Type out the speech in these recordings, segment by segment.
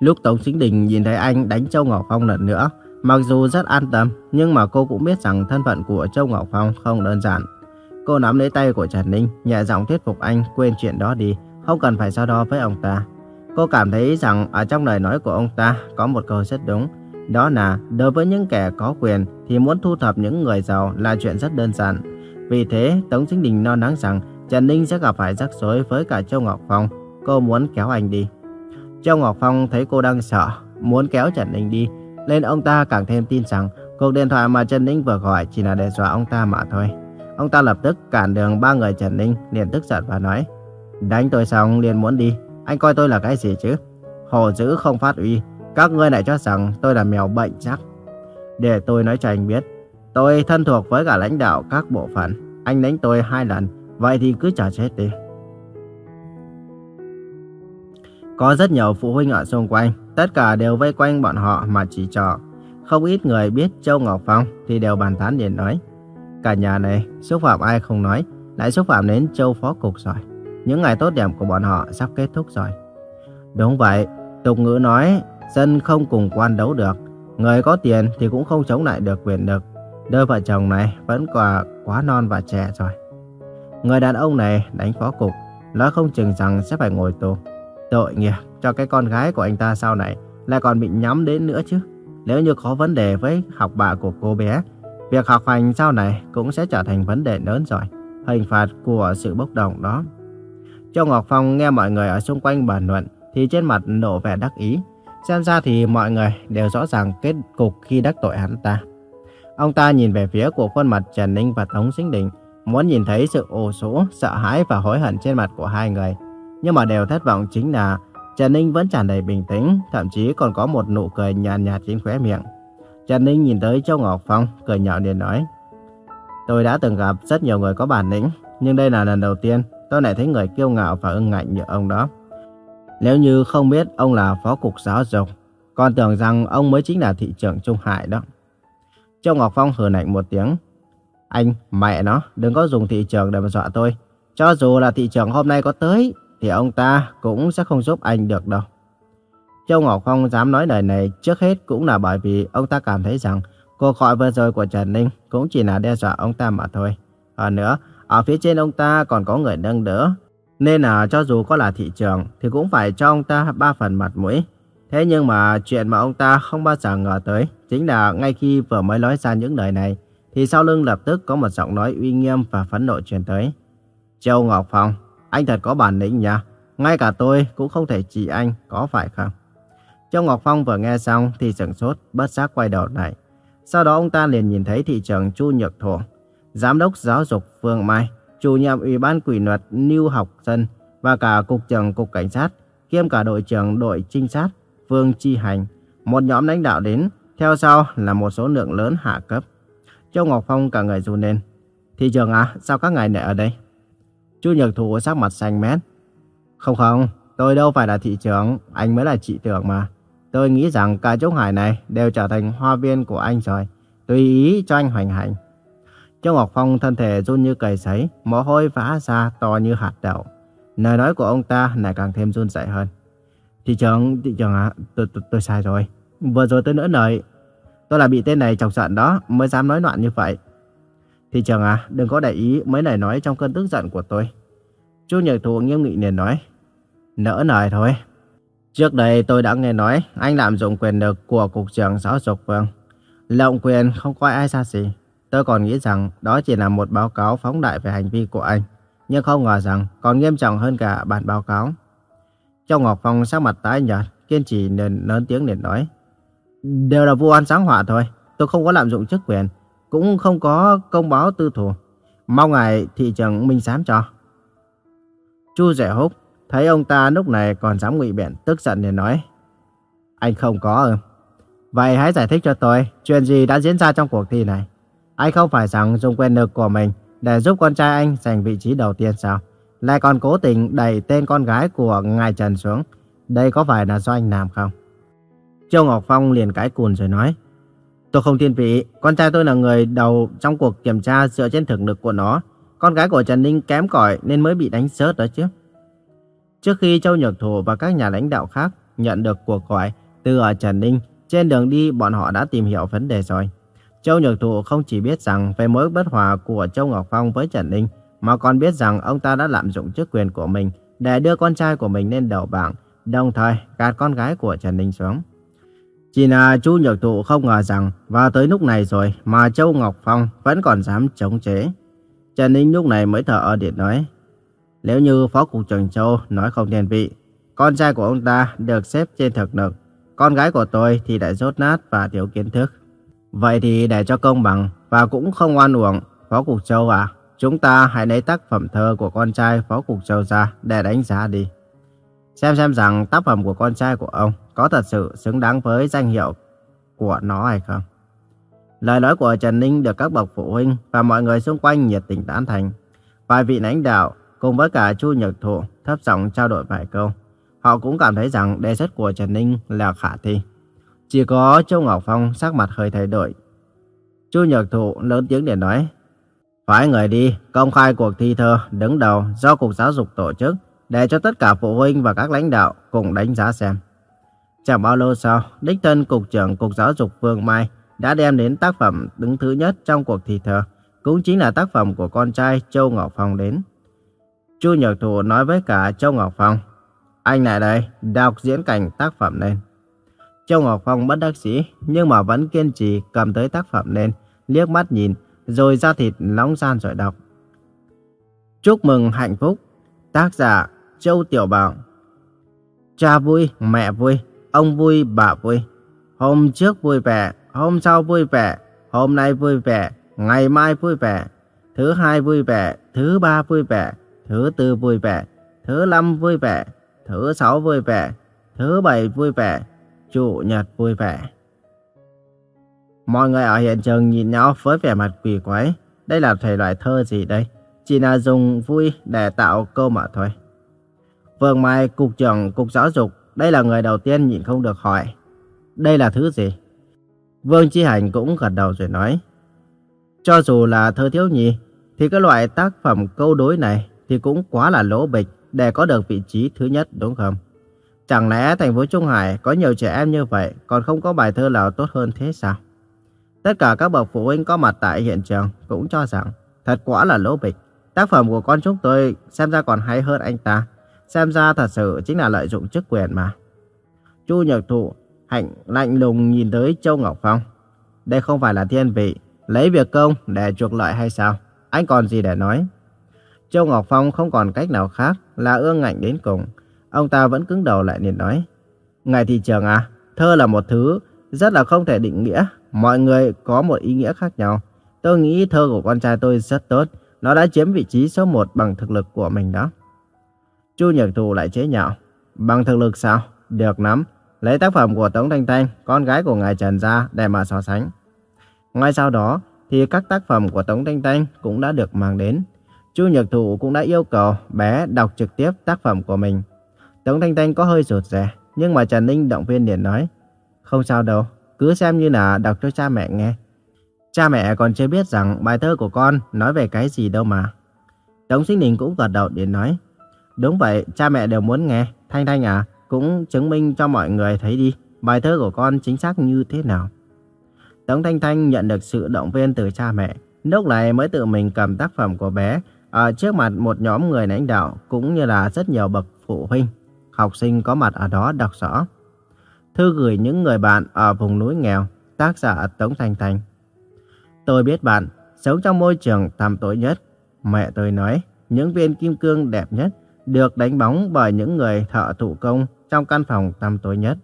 Lúc Tống Sinh Đình nhìn thấy anh đánh Châu Ngọc Phong lần nữa, mặc dù rất an tâm, nhưng mà cô cũng biết rằng thân phận của Châu Ngọc Phong không đơn giản. Cô nắm lấy tay của Trần Ninh, nhẹ giọng thuyết phục anh quên chuyện đó đi, không cần phải so đo với ông ta. Cô cảm thấy rằng ở trong lời nói của ông ta có một câu rất đúng. Đó là đối với những kẻ có quyền thì muốn thu thập những người giàu là chuyện rất đơn giản. Vì thế Tống Sinh Đình lo lắng rằng Trần Ninh sẽ gặp phải rắc rối với cả Châu Ngọc Phong. Cô muốn kéo anh đi. Châu Ngọc Phong thấy cô đang sợ, muốn kéo Trần Ninh đi. Nên ông ta càng thêm tin rằng cuộc điện thoại mà Trần Ninh vừa gọi chỉ là đe dọa ông ta mà thôi. Ông ta lập tức cản đường ba người Trần Ninh liền tức giận và nói Đánh tôi xong liền muốn đi Anh coi tôi là cái gì chứ Hồ dữ không phát uy Các ngươi lại cho rằng tôi là mèo bệnh chắc Để tôi nói cho anh biết Tôi thân thuộc với cả lãnh đạo các bộ phận Anh đánh tôi hai lần Vậy thì cứ chờ chết đi Có rất nhiều phụ huynh ở xung quanh, Tất cả đều vây quanh bọn họ mà chỉ trò Không ít người biết Châu Ngọc Phong Thì đều bàn tán liền nói, Cả nhà này, xúc phạm ai không nói, Lại xúc phạm đến Châu Phó Cục rồi. Những ngày tốt đẹp của bọn họ sắp kết thúc rồi. Đúng vậy, Tục ngữ nói, Dân không cùng quan đấu được, Người có tiền thì cũng không chống lại được quyền lực. Đôi vợ chồng này vẫn còn quá non và trẻ rồi. Người đàn ông này đánh phó cục, Nói không chừng rằng sẽ phải ngồi tù. Tội nghiệp cho cái con gái của anh ta sau này Lại còn bị nhắm đến nữa chứ. Nếu như có vấn đề với học bạ của cô bé Việc học hành sau này cũng sẽ trở thành vấn đề lớn rồi. Hình phạt của sự bốc đồng đó. Châu Ngọc Phong nghe mọi người ở xung quanh bàn luận Thì trên mặt nổ vẻ đắc ý. Xem ra thì mọi người đều rõ ràng kết cục khi đắc tội hắn ta. Ông ta nhìn về phía của khuôn mặt Trần Ninh và Tống Sinh Đình Muốn nhìn thấy sự ồ sổ, sợ hãi và hối hận trên mặt của hai người. Nhưng mà đều thất vọng chính là Trần Ninh vẫn tràn đầy bình tĩnh Thậm chí còn có một nụ cười nhàn nhạt, nhạt trên khóe miệng Trần Ninh nhìn tới Châu Ngọc Phong, cười nhạo liền nói. Tôi đã từng gặp rất nhiều người có bản lĩnh, nhưng đây là lần đầu tiên tôi lại thấy người kiêu ngạo và ưng ngạnh như ông đó. Nếu như không biết ông là phó cục giáo dục, còn tưởng rằng ông mới chính là thị trưởng Trung Hải đó. Châu Ngọc Phong hừ lạnh một tiếng. Anh, mẹ nó, đừng có dùng thị trưởng để mà dọa tôi. Cho dù là thị trưởng hôm nay có tới, thì ông ta cũng sẽ không giúp anh được đâu. Châu Ngọc Phong dám nói lời này trước hết cũng là bởi vì ông ta cảm thấy rằng cuộc gọi vừa rồi của Trần Ninh cũng chỉ là đe dọa ông ta mà thôi. Hơn nữa, ở phía trên ông ta còn có người nâng đỡ. Nên là cho dù có là thị trường thì cũng phải cho ông ta ba phần mặt mũi. Thế nhưng mà chuyện mà ông ta không bao giờ ngờ tới chính là ngay khi vừa mới nói ra những lời này thì sau lưng lập tức có một giọng nói uy nghiêm và phẫn nộ truyền tới. Châu Ngọc Phong, anh thật có bản lĩnh nha. Ngay cả tôi cũng không thể chỉ anh, có phải không? Châu Ngọc Phong vừa nghe xong thì sửng sốt, bất giác quay đầu lại. Sau đó ông ta liền nhìn thấy thị trưởng Chu Nhược Thổ, giám đốc giáo dục Phương Mai, chủ nhiệm ủy ban quỷ luật Niu Học Dân và cả cục trưởng cục cảnh sát, kiêm cả đội trưởng đội trinh sát Phương Chi Hành. Một nhóm lãnh đạo đến, theo sau là một số lượng lớn hạ cấp. Châu Ngọc Phong cả người run lên. Thị trưởng à, sao các ngài lại ở đây? Chu Nhược Thụ sắc mặt xanh mét. Không không, tôi đâu phải là thị trưởng, anh mới là chị tưởng mà. Tôi nghĩ rằng cả Trúc Hải này đều trở thành hoa viên của anh rồi. Tùy ý cho anh hoành hành. Châu Ngọc Phong thân thể run như cầy sấy, mồ hôi vã ra to như hạt đậu. Lời nói của ông ta lại càng thêm run rẩy hơn. Thị trưởng, thị trưởng à, tôi, tôi, tôi sai rồi. Vừa rồi tôi nỡ lời. Tôi là bị tên này chọc giận đó mới dám nói loạn như vậy. Thị chẳng à, đừng có để ý mấy lời nói trong cơn tức giận của tôi. Chu Nhật Thụ nghiêm nghị liền nói. Nỡ lời thôi. Trước đây tôi đã nghe nói anh lạm dụng quyền lực của Cục trưởng Giáo dục Vương. Lộng quyền không coi ai xa xỉ. Tôi còn nghĩ rằng đó chỉ là một báo cáo phóng đại về hành vi của anh. Nhưng không ngờ rằng còn nghiêm trọng hơn cả bản báo cáo. Trong Ngọc Phong sắc mặt tái nhợt, kiên trì nên lớn tiếng để nói. Đều là vụ án sáng họa thôi. Tôi không có lạm dụng chức quyền, cũng không có công báo tư thủ. Mong ngài thị trưởng minh giám cho. Chu Rẻ Húc Thấy ông ta lúc này còn dám ngụy biện, tức giận để nói. Anh không có ư? Vậy hãy giải thích cho tôi chuyện gì đã diễn ra trong cuộc thi này. Anh không phải rằng dùng quyền lực của mình để giúp con trai anh giành vị trí đầu tiên sao? Lại còn cố tình đẩy tên con gái của ngài Trần xuống. Đây có phải là do anh làm không? Châu Ngọc Phong liền cãi cùn rồi nói. Tôi không thiên vị, con trai tôi là người đầu trong cuộc kiểm tra dựa trên thực lực của nó. Con gái của Trần Ninh kém cỏi nên mới bị đánh sớt đó chứ. Trước khi Châu Nhược Thụ và các nhà lãnh đạo khác nhận được cuộc gọi từ ở Trần Ninh. Trên đường đi bọn họ đã tìm hiểu vấn đề rồi. Châu Nhược Thụ không chỉ biết rằng về mối bất hòa của Châu Ngọc Phong với Trần Ninh, mà còn biết rằng ông ta đã lạm dụng chức quyền của mình để đưa con trai của mình lên đầu bảng, đồng thời gạt con gái của Trần Ninh xuống. Chỉ là chú Nhược Thụ không ngờ rằng vào tới lúc này rồi mà Châu Ngọc Phong vẫn còn dám chống chế. Trần Ninh lúc này mới thở ở điện nói, nếu như Phó Cục trưởng Châu nói không thiên vị, con trai của ông ta được xếp trên thực lực, con gái của tôi thì đã rốt nát và thiếu kiến thức. Vậy thì để cho công bằng và cũng không oan uổng, Phó Cục Châu à, chúng ta hãy lấy tác phẩm thơ của con trai Phó Cục Châu ra để đánh giá đi. Xem xem rằng tác phẩm của con trai của ông có thật sự xứng đáng với danh hiệu của nó hay không. Lời nói của Trần Ninh được các bậc phụ huynh và mọi người xung quanh nhiệt tình tán thành. Vài vị lãnh đạo cùng với cả Chu Nhật Thụ thấp giọng trao đổi vài câu. Họ cũng cảm thấy rằng đề xuất của Trần Ninh là khả thi. Chỉ có Châu Ngọc Phong sắc mặt hơi thay đổi. Chu Nhật Thụ lớn tiếng để nói, phải người đi, công khai cuộc thi thơ đứng đầu do Cục Giáo dục tổ chức để cho tất cả phụ huynh và các lãnh đạo cùng đánh giá xem. Chẳng bao lâu sau, đích thân Cục trưởng Cục Giáo dục Vương Mai đã đem đến tác phẩm đứng thứ nhất trong cuộc thi thơ, cũng chính là tác phẩm của con trai Châu Ngọc Phong đến. Chu Nhật Thụ nói với cả Châu Ngọc Phong, anh lại đây, đọc diễn cảnh tác phẩm lên. Châu Ngọc Phong bất đắc dĩ, nhưng mà vẫn kiên trì cầm tới tác phẩm lên, liếc mắt nhìn, rồi ra thịt nóng gian rồi đọc. Chúc mừng hạnh phúc, tác giả Châu Tiểu Bảo. Cha vui, mẹ vui, ông vui, bà vui. Hôm trước vui vẻ, hôm sau vui vẻ, hôm nay vui vẻ, ngày mai vui vẻ, thứ hai vui vẻ, thứ ba vui vẻ, thứ tư vui vẻ, thứ năm vui vẻ, thứ sáu vui vẻ, thứ bảy vui vẻ, chủ nhật vui vẻ. Mọi người ở hiện trường nhìn nhau với vẻ mặt quỷ quái. Đây là thể loại thơ gì đây? Chỉ là dùng vui để tạo câu mà thôi. Vương Mai, Cục trưởng Cục Giáo dục, đây là người đầu tiên nhìn không được hỏi. Đây là thứ gì? Vương Chi Hành cũng gật đầu rồi nói. Cho dù là thơ thiếu nhi, thì cái loại tác phẩm câu đối này thì cũng quá là lỗ bịch để có được vị trí thứ nhất đúng không? Chẳng lẽ thành phố Trung Hải có nhiều trẻ em như vậy còn không có bài thơ nào tốt hơn thế sao? Tất cả các bậc phụ huynh có mặt tại hiện trường cũng cho rằng thật quá là lỗ bịch. Tác phẩm của con chúng tôi xem ra còn hay hơn anh ta. Xem ra thật sự chính là lợi dụng chức quyền mà. Chu Nhật Thụ hạnh lạnh lùng nhìn tới Châu Ngọc Phong. Đây không phải là thiên vị, lấy việc công để chuộc lợi hay sao? Anh còn gì để nói? Châu Ngọc Phong không còn cách nào khác là ương ngạnh đến cùng. Ông ta vẫn cứng đầu lại liền nói. Ngài thị trường à, thơ là một thứ rất là không thể định nghĩa. Mọi người có một ý nghĩa khác nhau. Tôi nghĩ thơ của con trai tôi rất tốt. Nó đã chiếm vị trí số 1 bằng thực lực của mình đó. Chu Nhật Thù lại chế nhạo. Bằng thực lực sao? Được lắm. Lấy tác phẩm của Tống Thanh Thanh, con gái của ngài Trần ra để mà so sánh. Ngay sau đó thì các tác phẩm của Tống Thanh Thanh cũng đã được mang đến. Chu Nhật Thụ cũng đã yêu cầu bé đọc trực tiếp tác phẩm của mình. Tống Thanh Thanh có hơi rụt rè, nhưng mà Trần Ninh động viên liền nói, không sao đâu, cứ xem như là đọc cho cha mẹ nghe. Cha mẹ còn chưa biết rằng bài thơ của con nói về cái gì đâu mà. Tống Sinh Đình cũng gật đầu để nói, đúng vậy, cha mẹ đều muốn nghe. Thanh Thanh à, cũng chứng minh cho mọi người thấy đi, bài thơ của con chính xác như thế nào. Tống Thanh Thanh nhận được sự động viên từ cha mẹ, lúc này mới tự mình cầm tác phẩm của bé ở trước mặt một nhóm người lãnh đạo cũng như là rất nhiều bậc phụ huynh, học sinh có mặt ở đó đọc rõ. Thư gửi những người bạn ở vùng núi nghèo, tác giả Tống Thanh Thanh. Tôi biết bạn sống trong môi trường tầm tối nhất. Mẹ tôi nói, những viên kim cương đẹp nhất được đánh bóng bởi những người thợ thủ công trong căn phòng tăm tối nhất.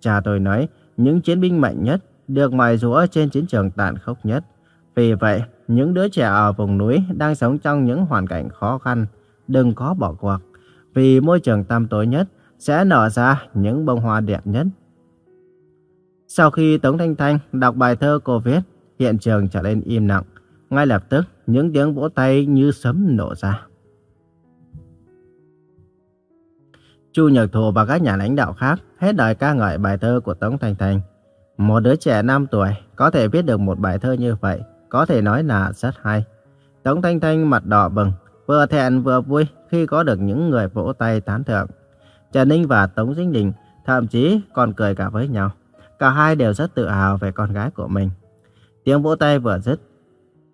Cha tôi nói, những chiến binh mạnh nhất được mài rũa trên chiến trường tàn khốc nhất. Vì vậy, những đứa trẻ ở vùng núi đang sống trong những hoàn cảnh khó khăn, đừng có bỏ cuộc. Vì môi trường tăm tối nhất sẽ nở ra những bông hoa đẹp nhất. Sau khi Tống Thanh Thanh đọc bài thơ cô viết, hiện trường trở nên im lặng. Ngay lập tức, những tiếng vỗ tay như sấm nổ ra. Chu Nhật Thụ và các nhà lãnh đạo khác hết đời ca ngợi bài thơ của Tống Thanh Thanh. Một đứa trẻ 5 tuổi có thể viết được một bài thơ như vậy, có thể nói là rất hay. Tống Thanh Thanh mặt đỏ bừng, vừa thẹn vừa vui khi có được những người vỗ tay tán thưởng. Trần Ninh và Tống Dinh Đình thậm chí còn cười cả với nhau. Cả hai đều rất tự hào về con gái của mình. Tiếng vỗ tay vừa dứt,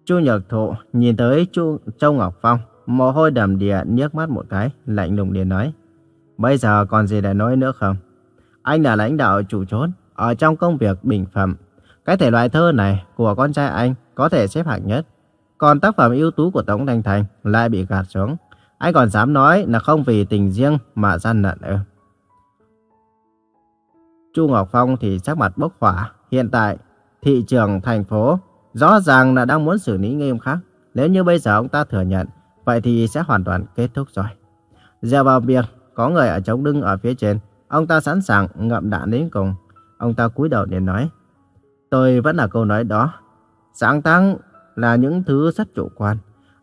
Chu Nhật Thụ nhìn tới Chu Châu Ngọc Phong, mồ hôi đầm đìa nhếch mắt một cái, lạnh lùng liền nói. Bây giờ còn gì để nói nữa không? Anh là lãnh đạo chủ chốt ở trong công việc bình phẩm. Cái thể loại thơ này của con trai anh có thể xếp hạng nhất. Còn tác phẩm ưu tú của Tống Thanh Thành lại bị gạt xuống. Anh còn dám nói là không vì tình riêng mà gian lận ư. Chu Ngọc Phong thì sắc mặt bốc hỏa. Hiện tại, thị trường thành phố rõ ràng là đang muốn xử lý nghiêm khắc. Nếu như bây giờ ông ta thừa nhận, vậy thì sẽ hoàn toàn kết thúc rồi. Giờ vào việc, có người ở chống lưng ở phía trên, ông ta sẵn sàng ngậm đạn đến cùng. Ông ta cúi đầu để nói, tôi vẫn là câu nói đó. Sáng tăng là những thứ rất chủ quan.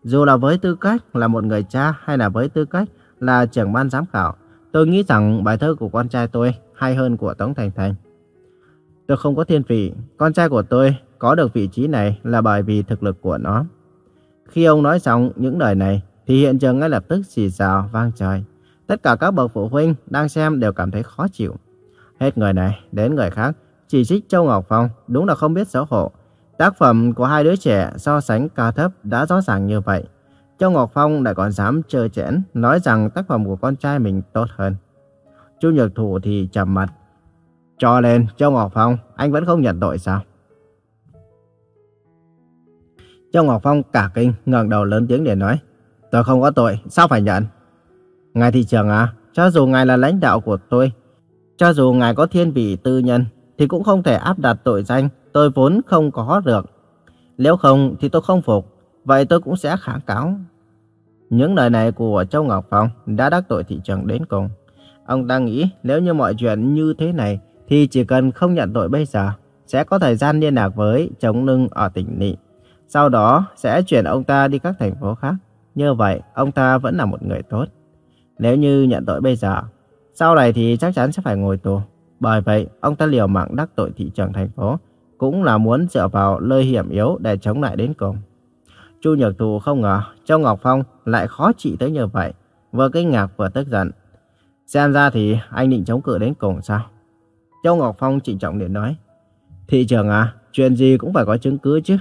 Dù là với tư cách là một người cha hay là với tư cách là trưởng ban giám khảo, tôi nghĩ rằng bài thơ của con trai tôi hay hơn của Tống Thành Thành. Tôi không có thiên vị, con trai của tôi có được vị trí này là bởi vì thực lực của nó. Khi ông nói xong những lời này, thì hiện trường ngay lập tức xì xào vang trời. Tất cả các bậc phụ huynh đang xem đều cảm thấy khó chịu. Hết người này đến người khác, chỉ trích Châu Ngọc Phong đúng là không biết xấu hổ. Tác phẩm của hai đứa trẻ so sánh cao thấp đã rõ ràng như vậy. Châu Ngọc Phong lại còn dám chơi chẽn, nói rằng tác phẩm của con trai mình tốt hơn. Chu Nhược Thụ thì trầm mặt. Cho nên, Châu Ngọc Phong, anh vẫn không nhận tội sao? Châu Ngọc Phong cả kinh, ngẩng đầu lớn tiếng để nói. Tôi không có tội, sao phải nhận? Ngài thị trưởng à, cho dù ngài là lãnh đạo của tôi, cho dù ngài có thiên vị tư nhân, thì cũng không thể áp đặt tội danh tôi vốn không có được. Nếu không thì tôi không phục, vậy tôi cũng sẽ kháng cáo. Những lời này của Châu Ngọc Phong đã đắc tội thị trưởng đến cùng. Ông ta nghĩ nếu như mọi chuyện như thế này thì chỉ cần không nhận tội bây giờ, sẽ có thời gian liên lạc với chống lưng ở tỉnh Nị. Sau đó sẽ chuyển ông ta đi các thành phố khác. Như vậy, ông ta vẫn là một người tốt. Nếu như nhận tội bây giờ, sau này thì chắc chắn sẽ phải ngồi tù. Bởi vậy, ông ta liều mạng đắc tội thị trường thành phố, cũng là muốn dựa vào lời hiểm yếu để chống lại đến cùng. Chu Nhược Thù không ngờ Châu Ngọc Phong lại khó trị tới như vậy, vừa kinh ngạc vừa tức giận. Xem ra thì anh định chống cự đến cùng sao? Châu Ngọc Phong trịnh trọng điện nói. Thị trường à, chuyện gì cũng phải có chứng cứ chứ.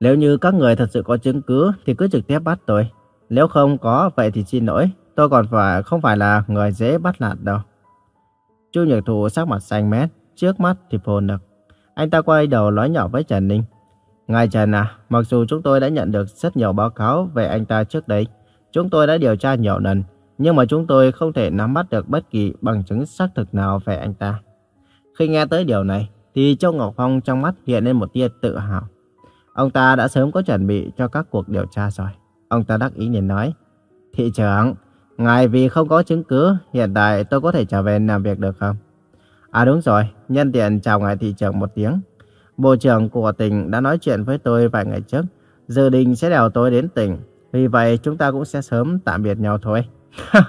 Nếu như các người thật sự có chứng cứ thì cứ trực tiếp bắt tôi. Nếu không có, vậy thì xin lỗi, tôi còn phải không phải là người dễ bắt nạt đâu. Chu Nhật Thụ sắc mặt xanh mét, trước mắt thì phồn nực. Anh ta quay đầu nói nhỏ với Trần Ninh. Ngài Trần à, mặc dù chúng tôi đã nhận được rất nhiều báo cáo về anh ta trước đây, chúng tôi đã điều tra nhiều lần, nhưng mà chúng tôi không thể nắm bắt được bất kỳ bằng chứng xác thực nào về anh ta. Khi nghe tới điều này, thì Châu Ngọc Phong trong mắt hiện lên một tia tự hào. Ông ta đã sớm có chuẩn bị cho các cuộc điều tra rồi. Ông ta đắc ý liền nói, Thị trưởng, ngài vì không có chứng cứ, hiện tại tôi có thể trở về làm việc được không? À đúng rồi, nhân tiện chào ngài thị trưởng một tiếng. Bộ trưởng của tỉnh đã nói chuyện với tôi vài ngày trước, dự định sẽ đèo tôi đến tỉnh. Vì vậy chúng ta cũng sẽ sớm tạm biệt nhau thôi.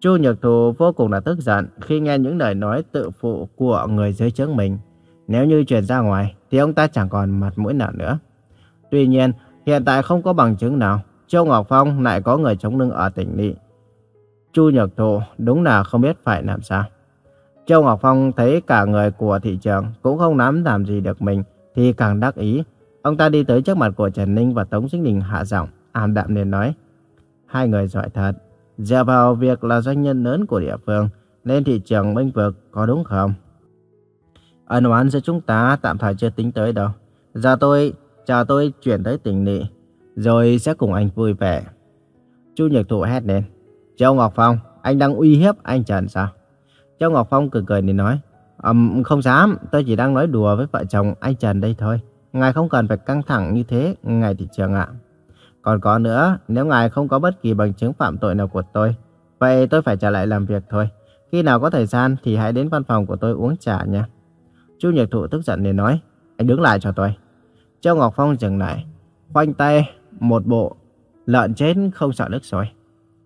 Chu Nhật Thù vô cùng là tức giận khi nghe những lời nói tự phụ của người dưới trướng mình. Nếu như truyền ra ngoài thì ông ta chẳng còn mặt mũi nào nữa. Tuy nhiên, hiện tại không có bằng chứng nào. Châu Ngọc Phong lại có người chống lưng ở tỉnh Nị. Chu Nhật Thụ đúng là không biết phải làm sao. Châu Ngọc Phong thấy cả người của thị trường cũng không nắm làm gì được mình thì càng đắc ý. Ông ta đi tới trước mặt của Trần Ninh và Tống Sinh Đình hạ giọng, ảm đạm nên nói. Hai người giỏi thật. Dựa vào việc là doanh nhân lớn của địa phương, nên thị trường bênh vực có đúng không? Ân oán giữa chúng ta tạm thời chưa tính tới đâu. Giờ tôi, chờ tôi chuyển tới tỉnh nị, rồi sẽ cùng anh vui vẻ. Chu Nhật Thụ hét lên. Châu Ngọc Phong, anh đang uy hiếp anh Trần sao? Châu Ngọc Phong cười cười để nói. Um, không dám, tôi chỉ đang nói đùa với vợ chồng anh Trần đây thôi. Ngài không cần phải căng thẳng như thế, ngài thị trường ạ. Còn có nữa, nếu ngài không có bất kỳ bằng chứng phạm tội nào của tôi, vậy tôi phải trở lại làm việc thôi. Khi nào có thời gian thì hãy đến văn phòng của tôi uống trà nha. Chu Nhật Thụ tức giận để nói, anh đứng lại cho tôi. Châu Ngọc Phong dừng lại, khoanh tay, một bộ, lợn chết không sợ nước sôi.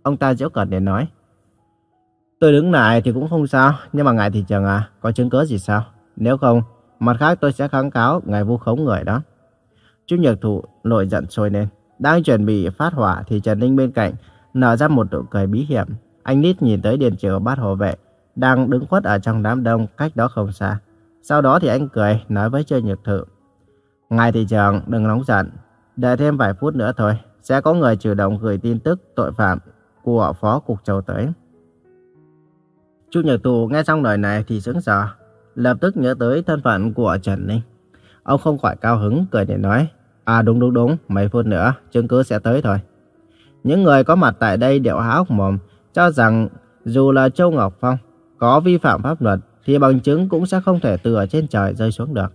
Ông ta giễu cợt để nói, tôi đứng lại thì cũng không sao, nhưng mà ngài thị trường à, có chứng cứ gì sao? Nếu không, mặt khác tôi sẽ kháng cáo ngài vu khống người đó. Chú Nhật Thụ nổi giận sôi lên. Đang chuẩn bị phát hỏa thì Trần Ninh bên cạnh nở ra một nụ cười bí hiểm. anh Nít nhìn tới Điền trường bát hộ vệ, đang đứng khuất ở trong đám đông cách đó không xa. Sau đó thì anh cười, nói với Trương nhật thụ, Ngài thị trưởng đừng nóng giận, đợi thêm vài phút nữa thôi, sẽ có người chủ động gửi tin tức tội phạm của Phó Cục Châu tới. Chu Nhật Tù nghe xong lời này thì sững sờ, lập tức nhớ tới thân phận của Trần Ninh. Ông không khỏi cao hứng, cười để nói, À đúng đúng đúng, mấy phút nữa, chứng cứ sẽ tới thôi. Những người có mặt tại đây đều há hốc mồm, cho rằng dù là Châu Ngọc Phong có vi phạm pháp luật, thì bằng chứng cũng sẽ không thể từ ở trên trời rơi xuống được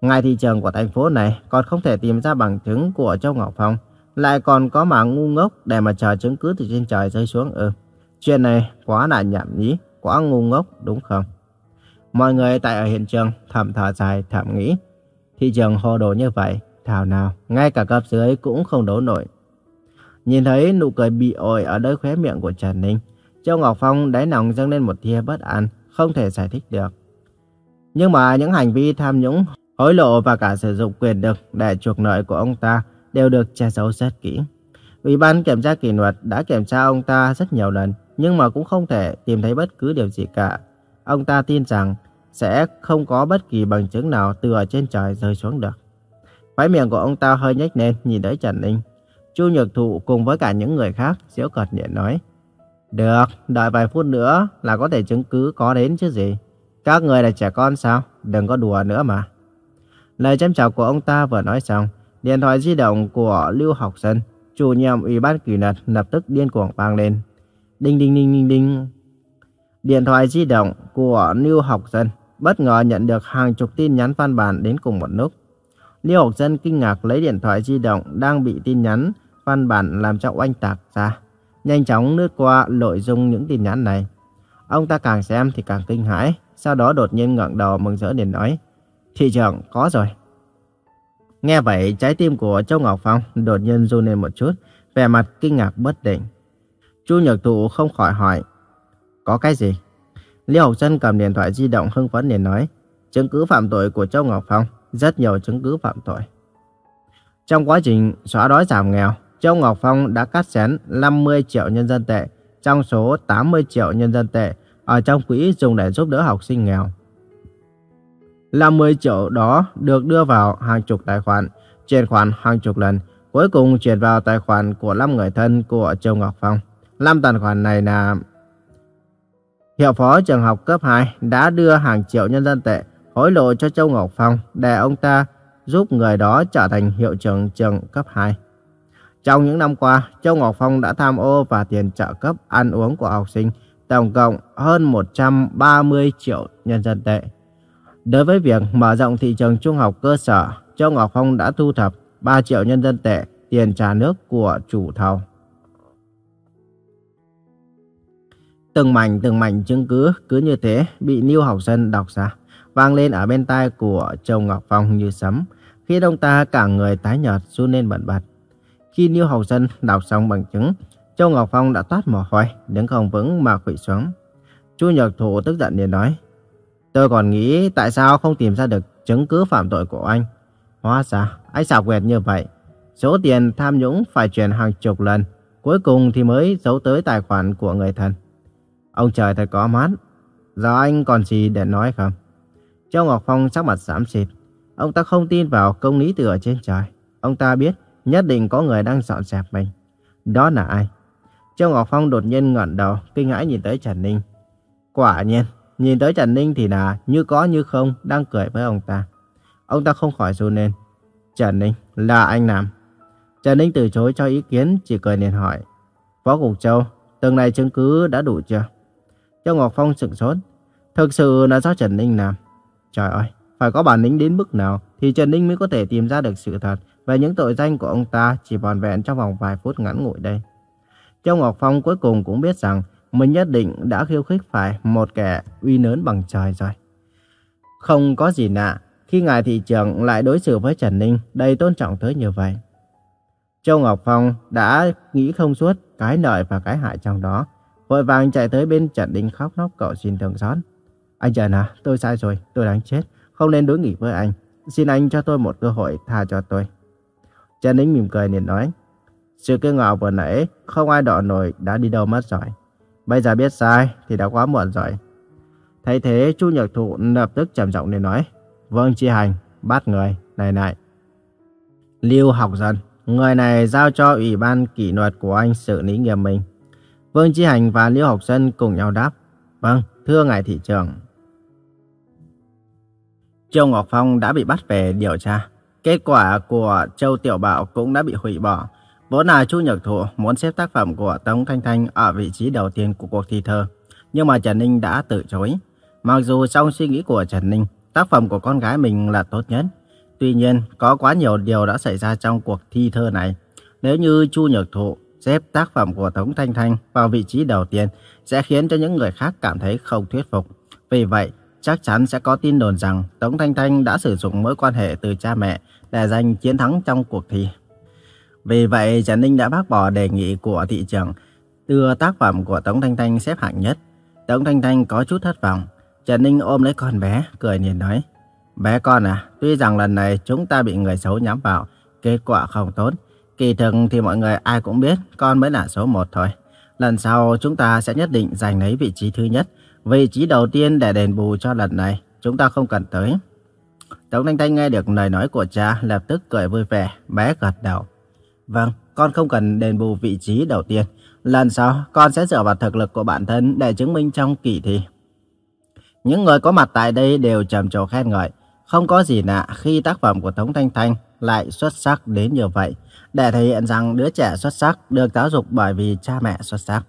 ngay thị trường của thành phố này còn không thể tìm ra bằng chứng của Châu Ngọc Phong, lại còn có mà ngu ngốc để mà chờ chứng cứ từ trên trời rơi xuống ư. chuyện này quá là nhảm nhí, quá ngu ngốc đúng không? Mọi người tại ở hiện trường thầm thở dài thầm nghĩ. Thị trường hồ đồ như vậy, thảo nào, ngay cả cấp dưới cũng không đấu nổi. Nhìn thấy nụ cười bị ổi ở đôi khóe miệng của Trần Ninh, Châu Ngọc Phong đáy lòng dâng lên một tia bất an, không thể giải thích được. Nhưng mà những hành vi tham nhũng, hối lộ và cả sử dụng quyền lực để chuộc nợ của ông ta đều được che giấu rất kỹ. Ủy ban kiểm tra kỷ luật đã kiểm tra ông ta rất nhiều lần, nhưng mà cũng không thể tìm thấy bất cứ điều gì cả. Ông ta tin rằng sẽ không có bất kỳ bằng chứng nào từ ở trên trời rơi xuống được. Khóe miệng của ông ta hơi nhếch lên nhìn tới Trần Ninh. Chu Nhược Thụ cùng với cả những người khác giễu cợt nhẹ nói. Được, đợi vài phút nữa là có thể chứng cứ có đến chứ gì. Các người là trẻ con sao? Đừng có đùa nữa mà. Lời chăm chào của ông ta vừa nói xong, điện thoại di động của Lưu Học Dân, chủ nhiệm Ủy ban kỷ luật lập tức điên cuồng vang lên. Đinh đinh đinh đinh đinh. Điện thoại di động của Lưu Học Dân bất ngờ nhận được hàng chục tin nhắn văn bản đến cùng một lúc. Lưu Học Dân kinh ngạc lấy điện thoại di động đang bị tin nhắn văn bản làm cho oanh tạc ra. Nhanh chóng lướt qua nội dung những tin nhắn này. Ông ta càng xem thì càng kinh hãi, sau đó đột nhiên ngẩng đầu mừng rỡ liền nói. Thị trưởng, có rồi. Nghe vậy, trái tim của Châu Ngọc Phong đột nhiên run lên một chút, vẻ mặt kinh ngạc bất định. Chu Nhật Thụ không khỏi hỏi, có cái gì? Liêu Học Trân cầm điện thoại di động hưng phấn liền nói, chứng cứ phạm tội của Châu Ngọc Phong, rất nhiều chứng cứ phạm tội. Trong quá trình xóa đói giảm nghèo, Châu Ngọc Phong đã cắt xén 50 triệu nhân dân tệ trong số 80 triệu nhân dân tệ ở trong quỹ dùng để giúp đỡ học sinh nghèo. 50 triệu đó được đưa vào hàng chục tài khoản, chuyển khoản hàng chục lần, cuối cùng chuyển vào tài khoản của 5 người thân của Châu Ngọc Phong. 5 tài khoản này là Hiệu phó trường học cấp 2 đã đưa hàng triệu nhân dân tệ hối lộ cho Châu Ngọc Phong để ông ta giúp người đó trở thành hiệu trưởng trường cấp 2. Trong những năm qua, Châu Ngọc Phong đã tham ô và tiền trợ cấp ăn uống của học sinh tổng cộng hơn 130 triệu nhân dân tệ. Đối với việc mở rộng thị trường trung học cơ sở, Châu Ngọc Phong đã thu thập 3 triệu nhân dân tệ tiền trả nước của chủ thầu. Từng mảnh từng mảnh chứng cứ cứ như thế bị Niêu Học sơn đọc ra, vang lên ở bên tai của Châu Ngọc Phong như sấm, khi ông ta cả người tái nhợt run lên bẩn bật. Khi Niêu Học sơn đọc xong bằng chứng, Châu Ngọc Phong đã toát mồ hôi, đứng không vững mà quỵ xuống. Chu Nhật Thụ tức giận liền nói, Tôi còn nghĩ tại sao không tìm ra được chứng cứ phạm tội của anh. Hóa ra, anh xảo quyệt như vậy. Số tiền tham nhũng phải chuyển hàng chục lần, cuối cùng thì mới giấu tới tài khoản của người thân. Ông trời thật có mắt. Giờ anh còn gì để nói không? Châu Ngọc Phong sắc mặt xám xịt. Ông ta không tin vào công lý từ ở trên trời. Ông ta biết nhất định có người đang dọn dẹp mình. Đó là ai? Châu Ngọc Phong đột nhiên ngẩng đầu, kinh hãi nhìn tới Trần Ninh. Quả nhiên, nhìn tới Trần Ninh thì là như có như không đang cười với ông ta. Ông ta không khỏi run lên. Trần Ninh, là anh làm. Trần Ninh từ chối cho ý kiến, chỉ cười liền hỏi. Phó Cục Châu, từng này chứng cứ đã đủ chưa? Châu Ngọc Phong sửng sốt. Thực sự là do Trần Ninh làm. Trời ơi, phải có bản lĩnh đến mức nào thì Trần Ninh mới có thể tìm ra được sự thật về những tội danh của ông ta chỉ vòn vẹn trong vòng vài phút ngắn ngủi đây. Châu Ngọc Phong cuối cùng cũng biết rằng mình nhất định đã khiêu khích phải một kẻ uy lớn bằng trời rồi. Không có gì lạ khi ngài thị trưởng lại đối xử với Trần Ninh đầy tôn trọng tới như vậy. Châu Ngọc Phong đã nghĩ không suốt cái lợi và cái hại trong đó. Vội vàng chạy tới bên Trần Ninh khóc lóc cậu xin thương xót. Anh Trần à, tôi sai rồi, tôi đáng chết, không nên đối nghịch với anh. Xin anh cho tôi một cơ hội tha cho tôi. Trần Ninh mỉm cười liền nói. Sự kiêu ngạo vừa nãy không ai đọ nổi đã đi đâu mất rồi. Bây giờ biết sai thì đã quá muộn rồi. Thấy thế, Chu Nhật Thụ lập tức trầm giọng lên nói. Vâng, chi hành, bắt người, này này. Lưu học dân người này giao cho Ủy ban kỷ luật của anh xử lý nghiêm minh. Vương Chi Hành và lưu Học Dân cùng nhau đáp. Vâng, thưa ngài thị trưởng. Châu Ngọc Phong đã bị bắt về điều tra. Kết quả của Châu Tiểu Bảo cũng đã bị hủy bỏ. Vốn là Chu Nhật Thụ muốn xếp tác phẩm của Tống Thanh Thanh ở vị trí đầu tiên của cuộc thi thơ. Nhưng mà Trần Ninh đã từ chối. Mặc dù trong suy nghĩ của Trần Ninh, tác phẩm của con gái mình là tốt nhất. Tuy nhiên, có quá nhiều điều đã xảy ra trong cuộc thi thơ này. Nếu như Chu Nhật Thụ xếp tác phẩm của Tống Thanh Thanh vào vị trí đầu tiên sẽ khiến cho những người khác cảm thấy không thuyết phục. Vì vậy, chắc chắn sẽ có tin đồn rằng Tống Thanh Thanh đã sử dụng mối quan hệ từ cha mẹ để giành chiến thắng trong cuộc thi. Vì vậy, Trần Ninh đã bác bỏ đề nghị của thị trường đưa tác phẩm của Tống Thanh Thanh xếp hạng nhất. Tống Thanh Thanh có chút thất vọng. Trần Ninh ôm lấy con bé, cười nhìn nói. Bé con à, tuy rằng lần này chúng ta bị người xấu nhắm vào, kết quả không tốt. Kỳ thực thì mọi người ai cũng biết con mới là số một thôi. Lần sau chúng ta sẽ nhất định giành lấy vị trí thứ nhất. Vị trí đầu tiên để đền bù cho lần này, chúng ta không cần tới. Tống Thanh Thanh nghe được lời nói của cha lập tức cười vui vẻ, bé gật đầu. Vâng, con không cần đền bù vị trí đầu tiên. Lần sau, con sẽ dựa vào thực lực của bản thân để chứng minh trong kỳ thi. Những người có mặt tại đây đều trầm trồ khen ngợi. Không có gì lạ khi tác phẩm của Tống Thanh Thanh lại xuất sắc đến như vậy, để thể hiện rằng đứa trẻ xuất sắc được giáo dục bởi vì cha mẹ xuất sắc.